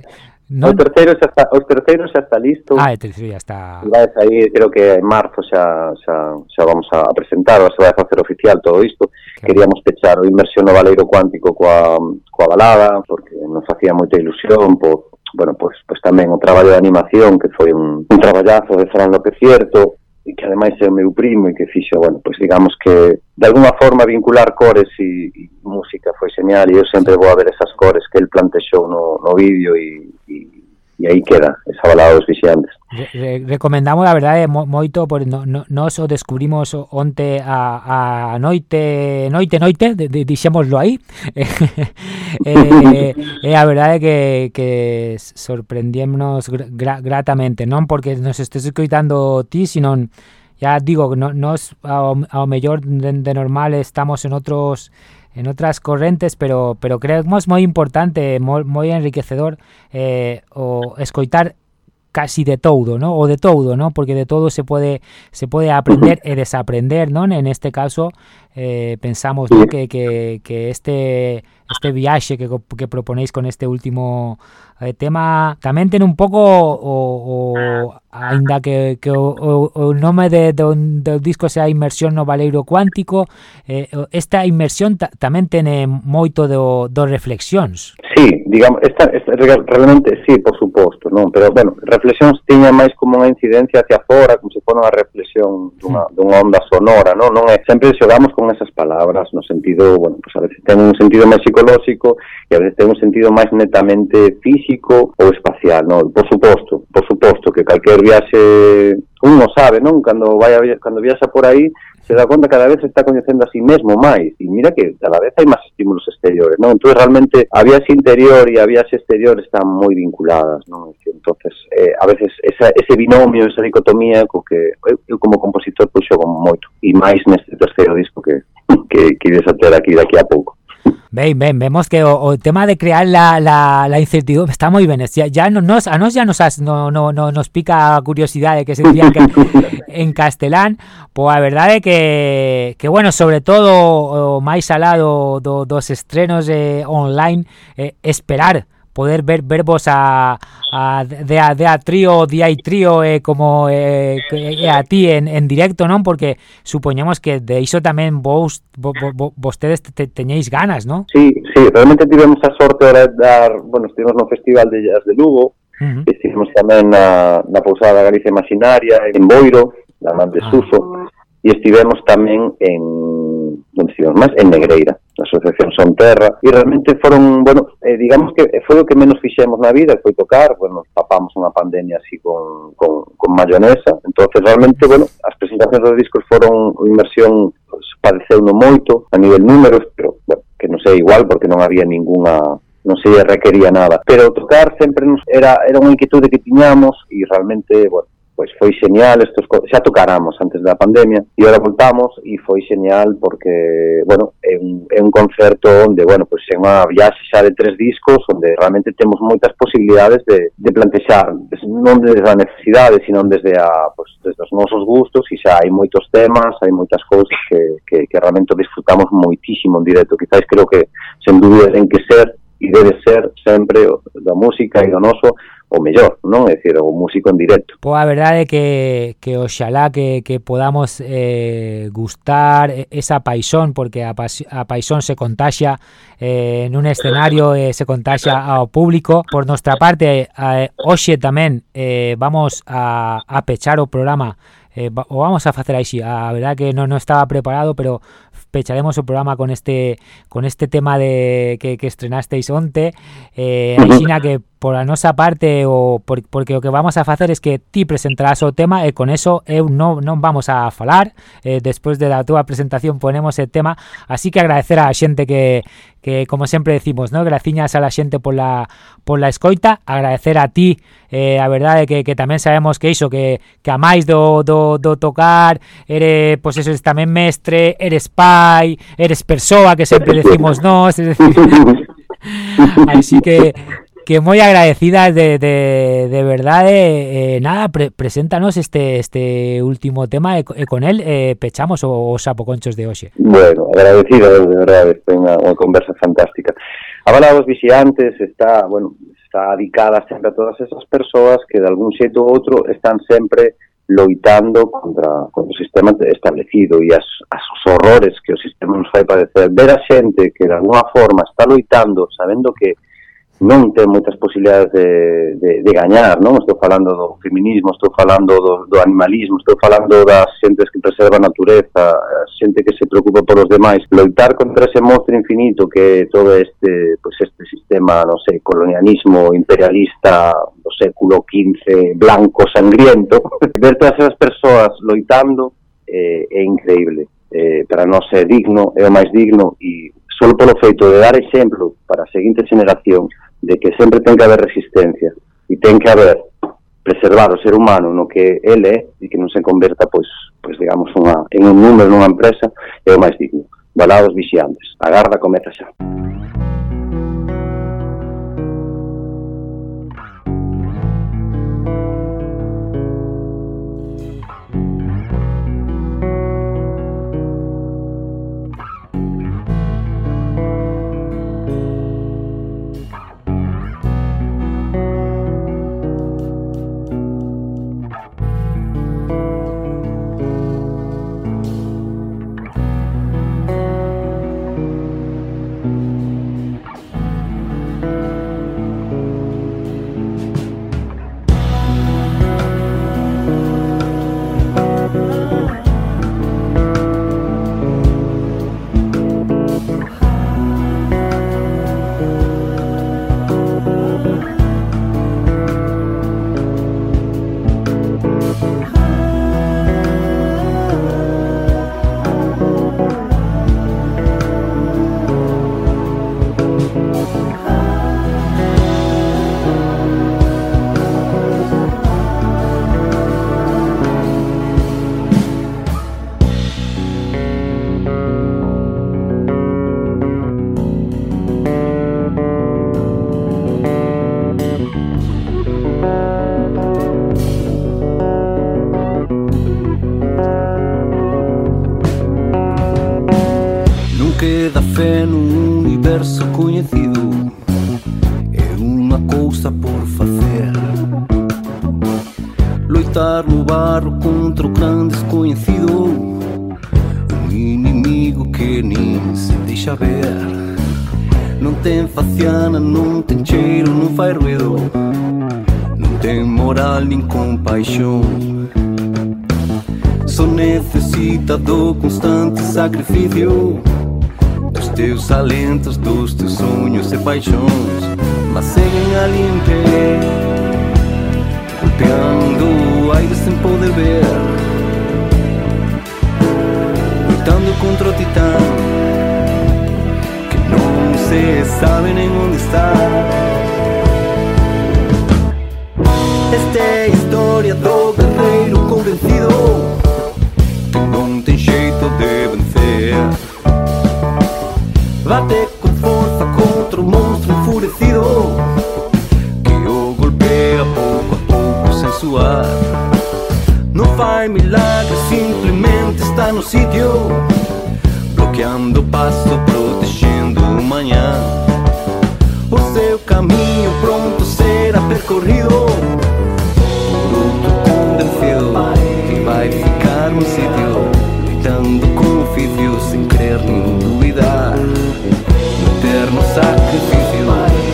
No. O terceiro xa está, o terceiro xa está listo. Ah, o terceiro xa está. Vais aí, creo que en marzo xa xa, xa vamos a presentar, se vai facer oficial todo isto. Claro. Queríamos pechar o inmersión no Valeiro Cuántico coa coa balada, porque nos facía moita ilusión por bueno, pues, pues tamén o traballo de animación, que foi un, un traballazo de Fran López Cierto, e que ademais é o meu primo e que fixo, bueno, pois digamos que de alguna forma vincular cores e, e música foi genial e eu sempre vou a ver esas cores que el plantexou no, no vídeo e, e, e aí queda esa balada dos vixiantes. Re recomendamos a verdade eh, moito por no, no, nós o descubrimos onte a, a noite noite noite de, de, dixémoslo aí. Eh, eh, eh, a verdade que, que sorprendímonos gra gratamente non porque nos estés escritando ti sino ya digo no, nos, ao, ao mellor de, de normal estamos en outros en otras correntes, pero pero creemos muy importante, moi, moi enriquecedor eh, o escoitar casi de todo, ¿no? O de todo, ¿no? Porque de todo se puede se puede aprender e desaprender, ¿no? En este caso eh, pensamos ¿no? que, que, que, este este viaje que, que proponéis con este último eh, tema tamén ten un pouco o, o ainda que, que o, o, o nome de, do, do disco sea Inmersión no Valeiro Cuántico eh, esta inmersión ta, tamén ten moito do, do reflexións. Sí, digamos, esta, esta realmente sí, por suposto, non, pero bueno, reflexións tiña máis como unha incidencia hacia fora, como se fora unha reflexión dunha, dunha onda sonora, non, non é, sempre xogamos con esas palabras no sentido, bueno, pues a veces ten un sentido máis psicolóxico e a veces ten un sentido máis netamente físico ou espacial, non, por suposto, por suposto que calquer viaxe, un non sabe, non, cando vai a, cando viaxa por aí, se dá conta cada vez se está coñecendo a sí mesmo máis e mira que cada vez hai máis estímulos exteriores non? Entón realmente a vías interior e a vías exterior están moi vinculadas non? Entonces eh, a veces esa, ese binomio esa dicotomía co que eu, eu como compositor puxo xogo moito e máis neste terceiro disco que, que, que ides a ter aquí daqui a pouco. Ben, ben, vemos que o, o tema de crear la, la, la incertidumbre está moi ben. Ya, ya no, nos, a nos ya nos, has, no, no, no, nos pica a curiosidade que se diría que en castelán, pois a verdade é que, que bueno, sobre todo o máis alado do, dos estrenos eh, online, eh, esperar poder ver verbos a, a de a, de a trío, de hai trío eh, como eh, que, a ti en, en directo, non? Porque supoñemos que de iso tamén vos, vos, vos vostedes te, teñéis ganas, non? Sí, sí, realmente tivemos a sorte de dar, bueno, estivemos no Festival de Jazz de Lugo, uh -huh. estivemos tamén na, na Pousada Galicia Imaginaria, en Boiro, na Man de Suso, ah. e estivemos tamén en, non tivemos máis, en Negreira, na Asociación Son Terra, e realmente foron, bueno, eh, digamos que foi o que menos fixemos na vida, foi tocar, bueno, papamos unha pandemia así con, con, con mayonesa, entonces realmente, bueno, as presentacións dos discos foron inversión, pues, padeceu no moito, a nivel números, pero, bueno, que non sei igual, porque non había ninguna non se requería nada, pero tocar sempre nos era era unha inquietude que tiñamos e realmente, bueno, pois foi genial, estos xa tocáramos antes da pandemia e agora voltamos e foi genial porque, bueno, é un, é un concerto onde, bueno, pois é unha viaxe xa de tres discos onde realmente temos moitas posibilidades de, de plantexar non desde a necesidade, sino desde a pois, desde os nosos gustos e xa hai moitos temas, hai moitas cousas que, que, que realmente disfrutamos moitísimo en directo, quizáis creo que sen dúbida ten que ser e debe ser sempre da música e do noso o mellor, non? É dicir, o músico en directo. Pois a verdade é que, que oxalá que, que podamos eh, gustar esa paixón, porque a, a paixón se contaxa eh, nun escenario, eh, se contaxa ao público. Por nostra parte, eh, hoxe tamén eh, vamos a, a pechar o programa eh, o vamos a facer així, a verdad que non, non estaba preparado, pero pecharemos o programa con este con este tema de que, que estrenasteis onte, eh, aixina que por a nosa parte o por, porque o que vamos a facer es que ti presentarás o tema e con eso eu non, non vamos a falar eh, despois de da túa presentación ponemos el tema así que agradecer a xente que, que como sempre decimos, ¿no? Graciñas a la xente pola pola escoita, agradecer a ti, eh, a verdade que, que tamén sabemos que iso que que amais do do, do tocar, eres, pues eso eres tamén mestre, eres pai, eres persoa que sempre decimos nós, es decir, Así que que muy agradecidas de, de, de verdad. Eh, eh, nada, pre preséntanos este, este último tema eh, eh con él, eh, pechamos o, o, sapoconchos de hoxe Bueno, agradecido de verdad, foi unha, unha conversa fantástica. A balada vos está, bueno, está adicada sempre a todas esas persoas que de algún xeito ou outro están sempre loitando contra, contra o sistema establecido e as, as os horrores que o sistema nos fai padecer. Ver a xente que de alguna forma está loitando sabendo que non ten moitas posibilidades de, de, de gañar, non? Estou falando do feminismo, estou falando do, do animalismo, estou falando das xentes que preserva a natureza, xente que se preocupa polos demais. Loitar contra ese monstro infinito que todo este, pues este sistema, non sei, colonialismo imperialista do século XV, blanco, sangriento, ver todas esas persoas loitando eh, é increíble. Eh, para nós é digno, é o máis digno e só polo feito de dar exemplo para a seguinte generación de que sempre ten que haber resistencia e ten que haber preservar o ser humano no que ele é e que non se converta, pois, pois digamos, unha, en un número nunha empresa é o máis digno. Balados vixiantes. A garda comeza xa. Non ten cheiro, non fai ruido Non ten moral nin compaixón Só necesita do constante sacrificio Dos teus alentos, dos teus sonhos e paixões. Mas seguem ali em pé Golpeando o aire sem poder ver Lutando contra o titã se sabe nem onde está. Esta é história do guerreiro convencido. Que não tem jeito de vencer. Bate com força contra o monstro enfurecido Que o golpeia pouco a pouco sem suar. Não faz milagre, simplesmente está no sítio Bloqueando o passo, protegendo sacrifício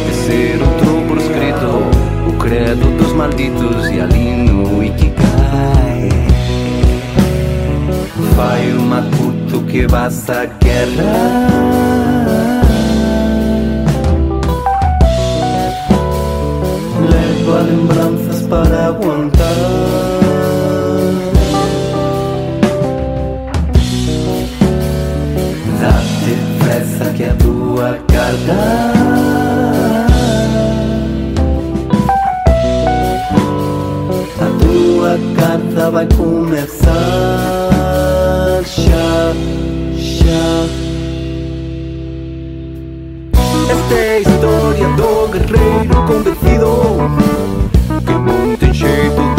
de ser outro proscrito, o credo dos malditos e ali no que cai. Vai o macuto que basta a guerra. Leva lembranças para aguentar. que a tua A tua carta vai começar já, já. Esta é a história do guerreiro convencido Que não tem jeito